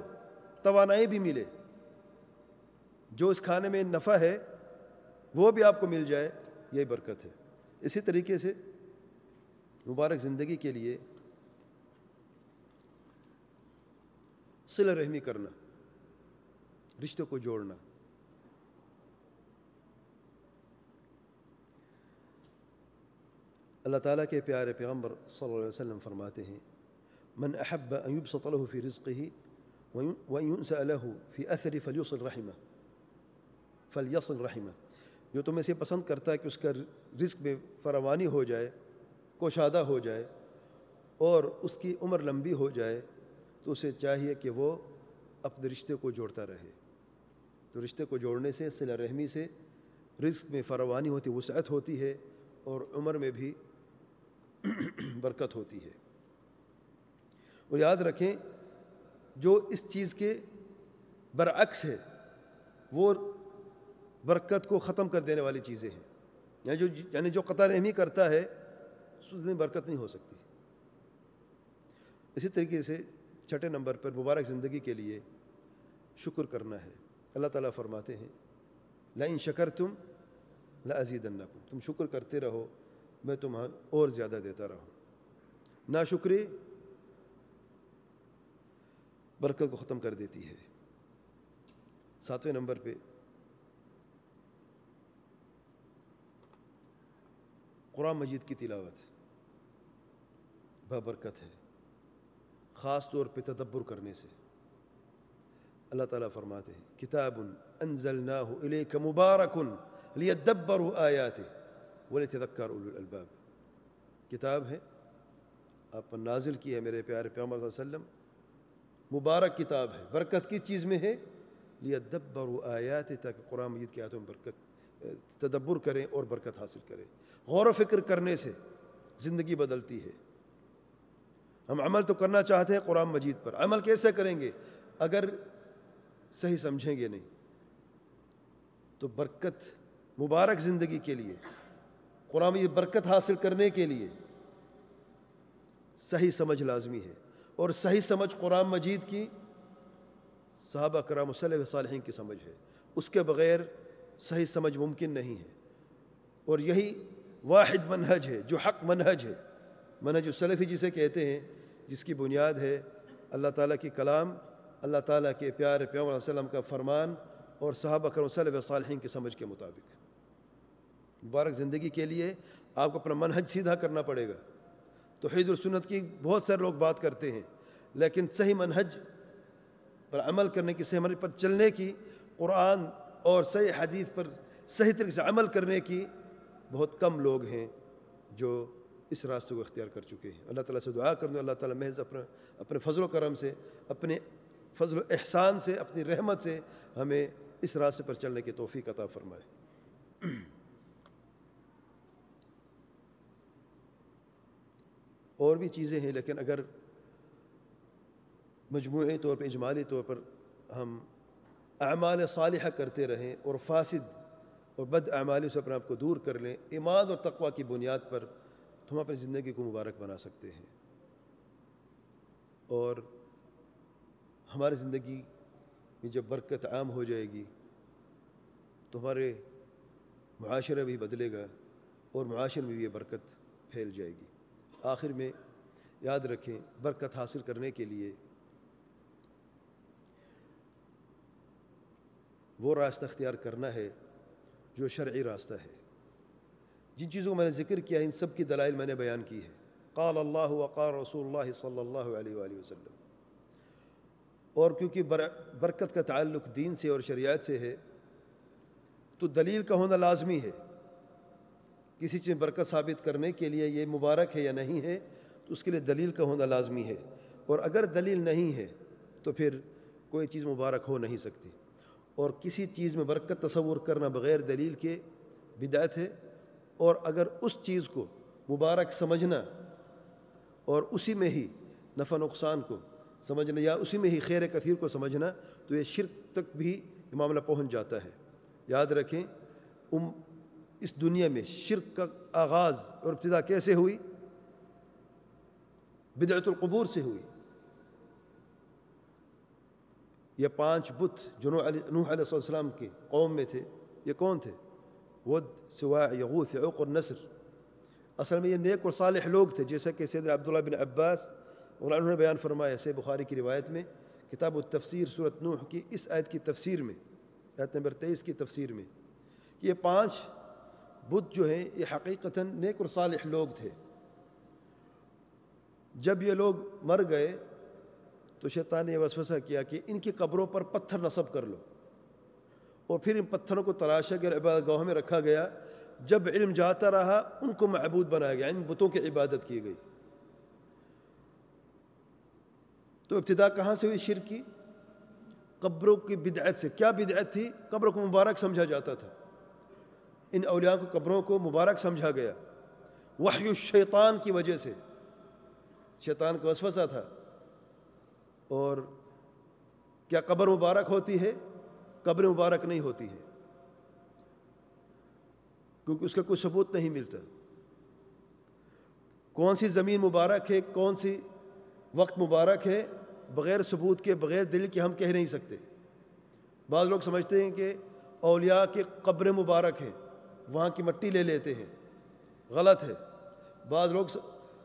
Speaker 1: توانائی بھی ملے۔ جو اس کھانے میں نفع ہے، وہ بھی آپ کو مل جائے، یہی برکت ہے۔ اسی طریقے سے مبارک زندگی کے لیے صلہ رحمی کرنا، رشتوں کو جوڑنا۔ اللہ تعالیٰ کے پیارے پیغمبر صلی اللہ علیہ وسلم فرماتے ہیں، من احب ان يبسط له في رزقه وينسأ له في أثر فليصل رحمه فلیصل رحمہ۔ جو تم اسے پسند کرتا ہے کہ اس کا رزق میں فراوانی ہو جائے، کوشادہ ہو جائے اور اس کی عمر لمبی ہو جائے تو اسے چاہیے کہ وہ اپنے رشتے کو جوڑتا رہے۔ تو رشتے کو جوڑنے سے صلہ رحمی سے رزق میں فراوانی ہوتی، وسعت ہوتی ہے اور عمر میں بھی برکت ہوتی ہے۔ اور یاد رکھیں، جو اس چیز کے برعکس ہے، وہ برکت کو ختم کر دینے والی چیزیں ہیں۔ یعنی جو یعنی جو قطع رحمی کرتا ہے، اس میں برکت نہیں ہو سکتی۔ اسی طریقے سے چھٹے نمبر پر مبارک زندگی کے لیے شکر کرنا ہے۔ اللہ تعالیٰ فرماتے ہیں لائن شکر تم لذیذ اللہ تم شکر کرتے رہو، میں تمہیں اور زیادہ دیتا رہوں۔ نا شکری برکت کو ختم کر دیتی ہے۔ ساتویں نمبر پہ، قرآن مجید کی تلاوت بابرکت ہے۔ خاص طور پہ تدبر کرنے سے۔ اللہ تعالیٰ فرماتے ہیں، کتاب انزلناہ الیک مبارکن لیدبروا آیاتہ ولتذکر اولو الالباب۔ کتاب ہے، آپ پر نازل کی ہے میرے پیارے پیغمبر صلی اللہ علیہ وسلم۔ مبارک کتاب ہے، برکت کی چیز میں ہے؟ لیدبروا آیات تاکہ قرآن مجید کی آیاتوں میں برکت، تدبر کریں اور برکت حاصل کریں۔ غور و فکر کرنے سے زندگی بدلتی ہے۔ ہم عمل تو کرنا چاہتے ہیں قرآن مجید پر۔ عمل کیسے کریں گے؟ اگر صحیح سمجھیں گے نہیں، تو برکت، مبارک زندگی کے لیے، قرآن مجید برکت حاصل کرنے کے لیے صحیح سمجھ لازمی ہے۔ اور صحیح سمجھ قرآن مجید کی صحابہ کرام صلی صالحین کی سمجھ ہے۔ اس کے بغیر صحیح سمجھ ممکن نہیں ہے۔ اور یہی واحد منہج ہے، جو حق منہج ہے۔ منہج السلفی جسے کہتے ہیں، جس کی بنیاد ہے اللہ تعالیٰ کی کلام، اللہ تعالیٰ کے پیار پیام علیہ وسلم کا فرمان اور صحابہ کرم صلی صالحین کی سمجھ کے مطابق۔ مبارک زندگی کے لیے آپ کو اپنا منہج سیدھا کرنا پڑے گا۔ تو حید السنت کی بہت سارے لوگ بات کرتے ہیں، لیکن صحیح منہج پر عمل کرنے کی، صحیح منہج پر چلنے کی، قرآن اور صحیح حدیث پر صحیح طریقے سے عمل کرنے کی بہت کم لوگ ہیں جو اس راستے کو اختیار کر چکے ہیں۔ اللہ تعالیٰ سے دعا کر دوں اللہ تعالیٰ محض اپنا اپنے فضل و کرم سے، اپنے فضل و احسان سے، اپنی رحمت سے ہمیں اس راستے پر چلنے کی توفیق عطا فرمائے۔ اور بھی چیزیں ہیں، لیکن اگر مجموعی طور پر اجمالی طور پر ہم اعمال صالحہ کرتے رہیں اور فاسد اور بد اعمالی سے اپنے آپ کو دور کر لیں، ایمان اور تقوی کی بنیاد پر تو ہم اپنی زندگی کو مبارک بنا سکتے ہیں۔ اور ہماری زندگی میں جب برکت عام ہو جائے گی، تو ہمارے معاشرہ بھی بدلے گا اور معاشرے میں بھی یہ برکت پھیل جائے گی۔ آخر میں یاد رکھیں، برکت حاصل کرنے کے لیے وہ راستہ اختیار کرنا ہے جو شرعی راستہ ہے۔ جن چیزوں کو میں نے ذکر کیا ان سب کی دلائل میں نے بیان کی ہے۔ قال اللہ وقال رسول اللہ صلی اللہ علیہ وآلہ وسلم۔ اور کیونکہ برکت کا تعلق دین سے اور شریعت سے ہے، تو دلیل کا ہونا لازمی ہے۔ کسی چیز برکت ثابت کرنے کے لیے یہ مبارک ہے یا نہیں ہے، تو اس کے لیے دلیل کا ہونا لازمی ہے۔ اور اگر دلیل نہیں ہے، تو پھر کوئی چیز مبارک ہو نہیں سکتی۔ اور کسی چیز میں برکت تصور کرنا بغیر دلیل کے بدعت ہے۔ اور اگر اس چیز کو مبارک سمجھنا اور اسی میں ہی نفع نقصان کو سمجھنا یا اسی میں ہی خیر کثیر کو سمجھنا، تو یہ شرک تک بھی معاملہ پہنچ جاتا ہے۔ یاد رکھیں، ام، اس دنیا میں شرک کا آغاز اور ابتدا کیسے ہوئی؟ بدعت القبور سے ہوئی۔ یہ پانچ بت جو نوح علیہ السلام کے قوم میں تھے، یہ کون تھے؟ ود سواع یغوث عق اور نصر اصل میں یہ نیک اور صالح لوگ تھے، جیسا کہ سید عبداللہ بن عباس انہوں نے بیان فرمایا سے بخاری کی روایت میں، کتاب التفسیر صورت نوح کی اس آیت کی تفسیر میں، آیت نمبر تیئیس کی تفسیر میں، کہ یہ پانچ بدھ جو ہیں، یہ حقیقتاً نیک اور صالح لوگ تھے۔ جب یہ لوگ مر گئے، تو شیطان نے وسوسہ کیا کہ ان کی قبروں پر پتھر نصب کر لو۔ اور پھر ان پتھروں کو تلاشا گیا عبادت گاہوں میں رکھا گیا۔ جب علم جاتا رہا، ان کو معبود بنایا گیا ان بتوں کی عبادت کی گئی۔ تو ابتدا کہاں سے ہوئی شرک کی؟ قبروں کی بدعت سے۔ کیا بدعت تھی؟ قبروں کو مبارک سمجھا جاتا تھا۔ ان اولیاء کو قبروں کو مبارک سمجھا گیا۔ وحی الشیطان کی وجہ سے۔ شیطان کو وسوسہ تھا۔ اور کیا قبر مبارک ہوتی ہے؟ قبر مبارک نہیں ہوتی ہے کیونکہ اس کا کوئی ثبوت نہیں ملتا۔ کون سی زمین مبارک ہے، کون سی وقت مبارک ہے، بغیر ثبوت کے، بغیر دل کے ہم کہہ نہیں سکتے۔ بعض لوگ سمجھتے ہیں کہ اولیاء کے قبر مبارک ہیں، وہاں کی مٹی لے لیتے ہیں۔ غلط ہے۔ بعض لوگ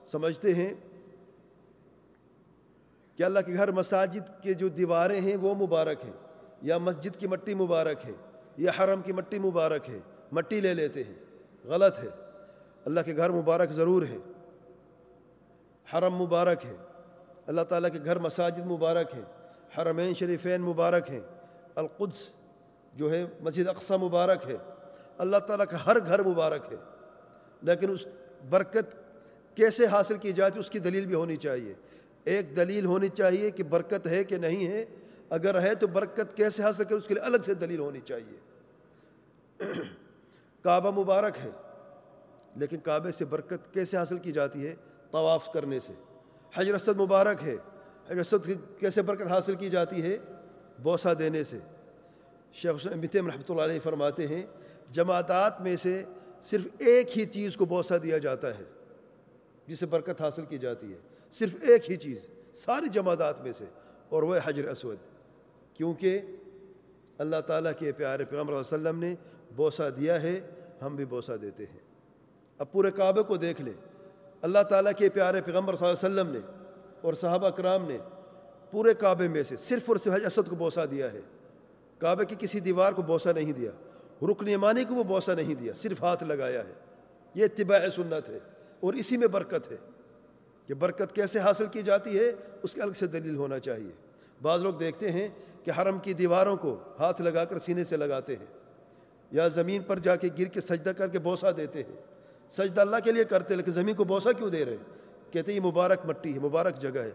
Speaker 1: سمجھتے ہیں کہ اللہ کے گھر مساجد کے جو دیواریں ہیں وہ مبارک ہیں۔ یا مسجد کی مٹی مبارک ہے، یا حرم کی مٹی مبارک ہے، مٹی لے لیتے ہیں۔ غلط ہے۔ اللہ کے گھر مبارک ضرور ہے۔ حرم مبارک ہے۔ اللہ تعالیٰ کے گھر مساجد مبارک ہیں۔ حرمین شریفین مبارک ہیں۔ القدس جو ہے مسجد اقصہ مبارک ہے۔ اللہ تعالیٰ کا ہر گھر مبارک ہے۔ لیکن اس برکت کیسے حاصل کی جاتی اس کی دلیل بھی ہونی چاہیے۔ ایک دلیل ہونی چاہیے کہ برکت ہے کہ نہیں ہے۔ اگر ہے تو برکت کیسے حاصل کرے؟ اس کے لیے الگ سے دلیل ہونی چاہیے۔ کعبہ مبارک ہے، لیکن کعبے سے برکت کیسے حاصل کی جاتی ہے؟ طواف کرنے سے۔ حجر اسد مبارک ہے، حجر اسد کیسے برکت حاصل کی جاتی ہے؟ بوسہ دینے سے۔ شیخ حسین رحمۃ اللہ علیہ فرماتے ہیں، جماعتات میں سے صرف ایک ہی چیز کو بوسہ دیا جاتا ہے، جسے برکت حاصل کی جاتی ہے۔ صرف ایک ہی چیز، ساری جماعتات میں سے، اور وہ حجر اسود۔ کیونکہ اللہ تعالیٰ کے پیارے پیغمبر علیہ وسلم نے بوسہ دیا ہے، ہم بھی بوسہ دیتے ہیں۔ اب پورے کعبے کو دیکھ لیں۔ اللہ تعالیٰ کے پیارے پیغمبر صلی اللہ علیہ وسلم نے اور صحابہ کرام نے پورے کعبے میں سے صرف اور صرف اسد کو بوسہ دیا ہے۔ کعبے کی کسی دیوار کو بوسہ نہیں دیا، رکن یمانی کو وہ بوسہ نہیں دیا، صرف ہاتھ لگایا ہے۔ یہ اتباع سنت ہے اور اسی میں برکت ہے کہ برکت کیسے حاصل کی جاتی ہے، اس کے الگ سے دلیل ہونا چاہیے۔ بعض لوگ دیکھتے ہیں کہ حرم کی دیواروں کو ہاتھ لگا کر سینے سے لگاتے ہیں یا زمین پر جا کے گر کے سجدہ کر کے بوسہ دیتے ہیں۔ سجدہ اللہ کے لیے کرتے لیکن زمین کو بوسہ کیوں دے رہے کہتے ہیں یہ مبارک مٹی ہے، مبارک جگہ ہے۔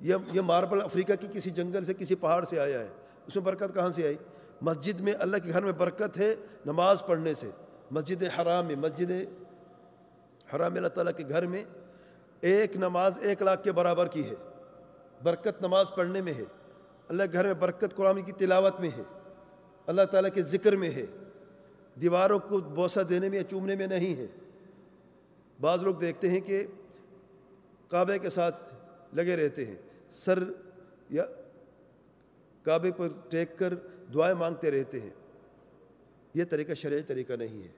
Speaker 1: یہ یہ ماربل افریقہ کی کسی جنگل سے، کسی پہاڑ سے آیا ہے۔ اس میں برکت کہاں سے آئی؟ مسجد میں، اللہ کے گھر میں برکت ہے نماز پڑھنے سے۔ مسجد حرام میں مسجد حرام اللہ تعالیٰ کے گھر میں ایک نماز ایک لاکھ کے برابر کی ہے۔ برکت نماز پڑھنے میں ہے۔ اللہ کے گھر میں برکت قرآن کی تلاوت میں ہے۔ اللہ تعالیٰ کے ذکر میں ہے۔ دیواروں کو بوسہ دینے میں یا چومنے میں نہیں ہے۔ بعض لوگ دیکھتے ہیں کہ کعبے کے ساتھ لگے رہتے ہیں۔ سر یا کعبے پر ٹیک کر دعائیں مانگتے رہتے ہیں۔ یہ طریقہ شرعی طریقہ نہیں ہے۔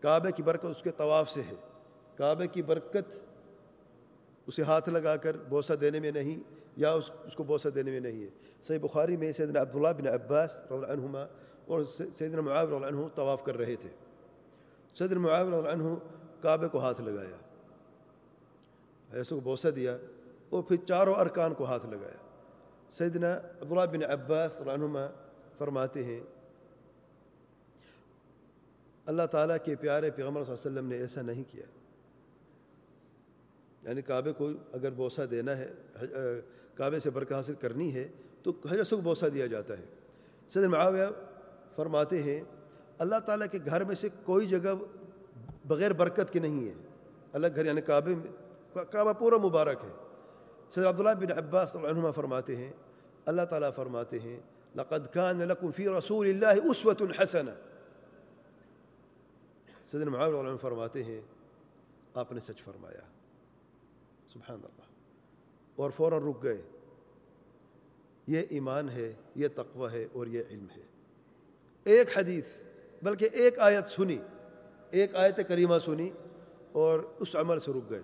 Speaker 1: کعبے کی برکت اس کے طواف سے ہے۔ کعبے کی برکت اسے ہاتھ لگا کر بوسہ دینے میں نہیں یا اس اس کو بوسہ دینے میں نہیں ہے صحیح بخاری میں سیدنا عبداللہ بن عباس رضی اللہ عنہما اور سیدنا معاویہ رضی اللہ عنہ طواف کر رہے تھے۔ سیدنا معاویہ رضی اللہ عنہ کعبے کو ہاتھ لگایا۔ ایسے کو بوسہ دیا اور پھر چاروں ارکان کو ہاتھ لگایا۔ سیدنا عبداللہ بن عباس رضی اللہ عنہ فرماتے ہیں، اللہ تعالیٰ کے پیارے پیغمبر صلی اللہ علیہ وسلم نے ایسا نہیں کیا۔ یعنی کعبے کو اگر بوسہ دینا ہے کعبے سے برکت حاصل کرنی ہے، تو حجر کو بوسہ دیا جاتا ہے۔ صدر معاویہ فرماتے ہیں، اللہ تعالیٰ کے گھر میں سے کوئی جگہ بغیر برکت کے نہیں ہے۔ اللہ گھر یعنی کعبے میں، کعبہ پورا مبارک ہے۔ صدر عبداللہ بن عباس عنہما فرماتے ہیں، اللہ تعالیٰ فرماتے ہیں، لقد كان لكم في رسول اللہ اسوة حسنہ۔ صدر معاویہ فرماتے ہیں، آپ نے سچ فرمایا۔ سبحان اللہ۔ اور فوراً رک گئے۔ یہ ایمان ہے، یہ تقوی ہے اور یہ علم ہے۔ ایک حدیث، بلکہ ایک آیت سنی، ایک آیت کریمہ سنی اور اس عمل سے رک گئے۔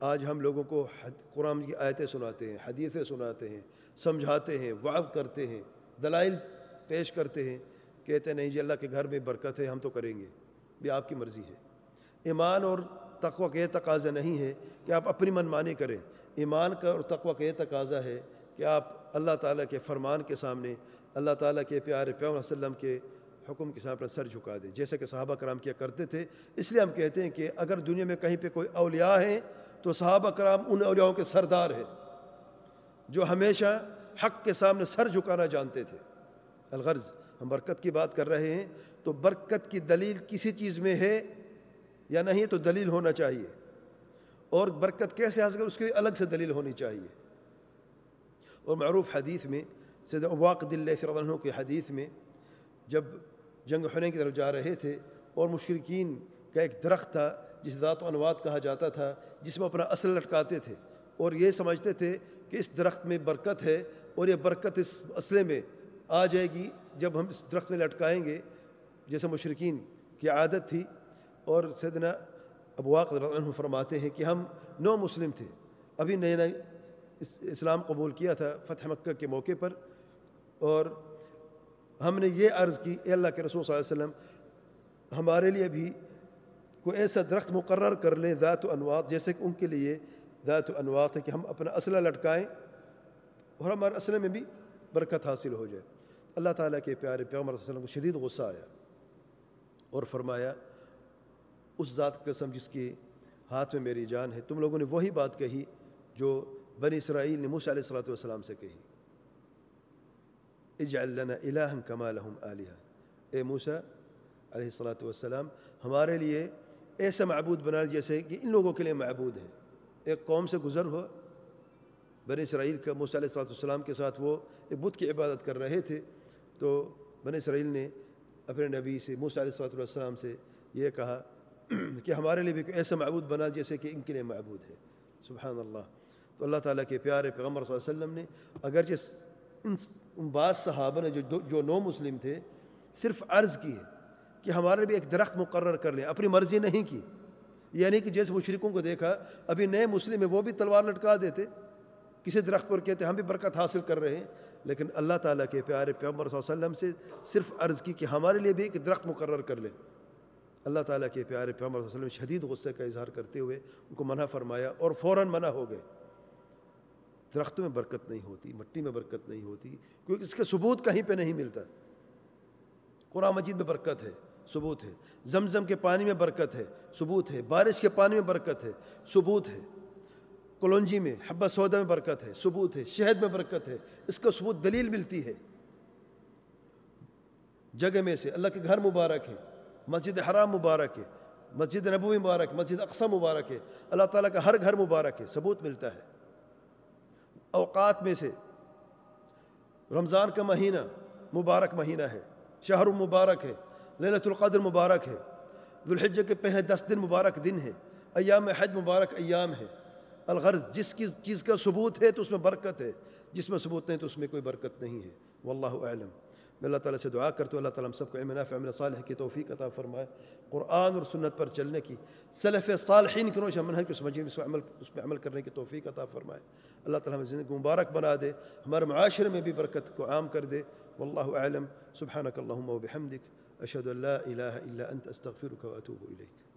Speaker 1: آج ہم لوگوں کو قرآن کی آیتیں سناتے ہیں، حدیثیں سناتے ہیں، سمجھاتے ہیں، وعظ کرتے ہیں، دلائل پیش کرتے ہیں۔ کہتے ہیں، نہیں جی اللہ کے گھر میں برکت ہے، ہم تو کریں گے۔ یہ آپ کی مرضی ہے۔ ایمان اور تقوی کا یہ تقاضا نہیں ہے کہ آپ اپنی من مانی کریں۔ ایمان کا اور تقوی کا یہ تقاضا ہے کہ آپ اللہ تعالیٰ کے فرمان کے سامنے اللہ تعالیٰ کے پیارے پیام وسلم کے حکم کے سامنے سر جھکا دیں۔ جیسے کہ صحابہ کرام کیا کرتے تھے، اس لیے ہم کہتے ہیں کہ اگر دنیا میں کہیں پہ کوئی اولیاء ہیں تو صحابہ کرام ان اولیاؤں کے سردار ہیں جو ہمیشہ حق کے سامنے سر جھکانا جانتے تھے۔ الغرض، ہم برکت کی بات کر رہے ہیں تو برکت کی دلیل کسی چیز میں ہے؟ یا نہیں تو دلیل ہونا چاہیے۔ اور برکت کیسے حاصل اس کی الگ سے دلیل ہونی چاہیے۔ اور معروف حدیث میں سید واقد اللہ عنہ کی حدیث میں جب جنگ حنین کی طرف جا رہے تھے اور مشرقین کا ایک درخت تھا جس ذات و انوات کہا جاتا تھا، جس میں اپنا اصل لٹکاتے تھے اور یہ سمجھتے تھے کہ اس درخت میں برکت ہے اور یہ برکت اس اصلے میں آ جائے گی جب ہم اس درخت میں لٹکائیں گے۔ جیسے مشرقین کی عادت تھی اور سیدنا ابو واقع عنہ فرماتے ہیں کہ ہم نو مسلم تھے۔ ابھی نئے نئے اسلام قبول کیا تھا فتح مکہ کے موقع پر اور ہم نے یہ عرض کی، اے اللہ کے رسول صلی اللہ علیہ وسلم، ہمارے لیے بھی کوئی ایسا درخت مقرر کر لیں ذات و انوات جیسے کہ ان کے لیے ذات و انوات ہے کہ ہم اپنا اسلحہ لٹکائیں اور ہمارے اسلحے میں بھی برکت حاصل ہو جائے۔ اللہ تعالیٰ کے پیارے پیغمبر صلی اللہ علیہ وسلم کو شدید غصہ آیا اور فرمایا اس ذات قسم جس کے ہاتھ میں میری جان ہے۔ تم لوگوں نے وہی بات کہی جو بنی اسرائیل نے موسیٰ علیہ السلام والسلام سے کہی۔ اجعل لنا الہا کما لہم آلیہ اے موسیٰ علیہ السلام والسلام، ہمارے لیے ایسا معبود بنا جیسے کہ ان لوگوں کے لیے معبود ہے۔ ایک قوم سے گزر ہوا بنی اسرائیل کا موسیٰ علیہ السلام کے ساتھ وہ ایک بدھ کی عبادت کر رہے تھے۔ تو بنی اسرائیل نے اپنے نبی سے موسیٰ علیہ السلام سے یہ کہا کہ ہمارے لیے بھی کوئی ایسا معبود بنا جیسے کہ ان کے لیے معبود ہے۔ سبحان اللہ۔ تو اللہ تعالیٰ کے پیارے پیغمبر صلی اللہ علیہ وسلم نے اگرچہ ان بعض صحابہ نے جو جو نو مسلم تھے، صرف عرض کی ہے کہ ہمارے بھی ایک درخت مقرر کر لیں۔ اپنی مرضی نہیں کی۔ یعنی کہ جیسے مشرقوں کو دیکھا، ابھی نئے مسلم ہیں، وہ بھی تلوار لٹکا دیتے۔ کسی درخت پر کہتے، ہم بھی برکت حاصل کر رہے ہیں۔ لیکن اللہ تعالیٰ کے پیارے پیغمبر صلی اللہ علیہ وسلم سے صرف عرض کی کہ ہمارے لیے بھی ایک درخت مقرر کر لیں۔ اللہ تعالیٰ کے پیارے پیغمبر صلی اللہ علیہ وسلم شدید غصے کا اظہار کرتے ہوئے ان کو منع فرمایا اور فوراً منع ہو گئے۔ درختوں میں برکت نہیں ہوتی، مٹی میں برکت نہیں ہوتی، کیونکہ اس کے ثبوت کہیں پہ نہیں ملتا۔ قرآن مجید میں برکت ہے، ثبوت ہے۔ زمزم کے پانی میں برکت ہے، ثبوت ہے۔ بارش کے پانی میں برکت ہے، ثبوت ہے۔ کلونجی میں، حبہ سودا میں برکت ہے، ثبوت ہے۔ شہد میں برکت ہے۔ اس کا ثبوت دلیل ملتی ہے۔ جگہ میں سے، اللہ کے گھر مبارک ہے۔ مسجد حرام مبارک ہے، مسجد نبوی مبارک، مسجد اقسا مبارک ہے۔ اللہ تعالیٰ کا ہر گھر مبارک ہے، ثبوت ملتا ہے۔ اوقات میں سے رمضان کا مہینہ مبارک مہینہ ہے، شہر مبارک ہے لیلت القدر مبارک ہے۔ ذوالحجہ کے پہلے دس دن مبارک دن ہے ایام حج مبارک ایام ہے۔ الغرض جس کی چیز کا ثبوت ہے تو اس میں برکت ہے، جس میں ثبوت نہیں تو اس میں کوئی برکت نہیں ہے۔ واللہ اعلم۔ میں اللہ تعالیٰ سے دعا کرتا ہوں، اللہ تعالیٰ ہم سب کو علم نافع، عمل صالح کی توفیق عطا فرمائے۔ قرآن اور سنت پر چلنے کی صلف صالحین کی نوش منہج کو سمجھیں، اس عمل، اس پہ عمل کرنے کی توفیق عطا فرمائے۔ اللہ تعالیٰ ہمیں زندگی مبارک بنا دے، ہمارے معاشرے میں بھی برکت کو عام کر دے۔ واللہ اعلم۔ سبحانک اللہم و بحمدک، اشہد ان لا الہ الا انت، استغفرک و اتوب الیک۔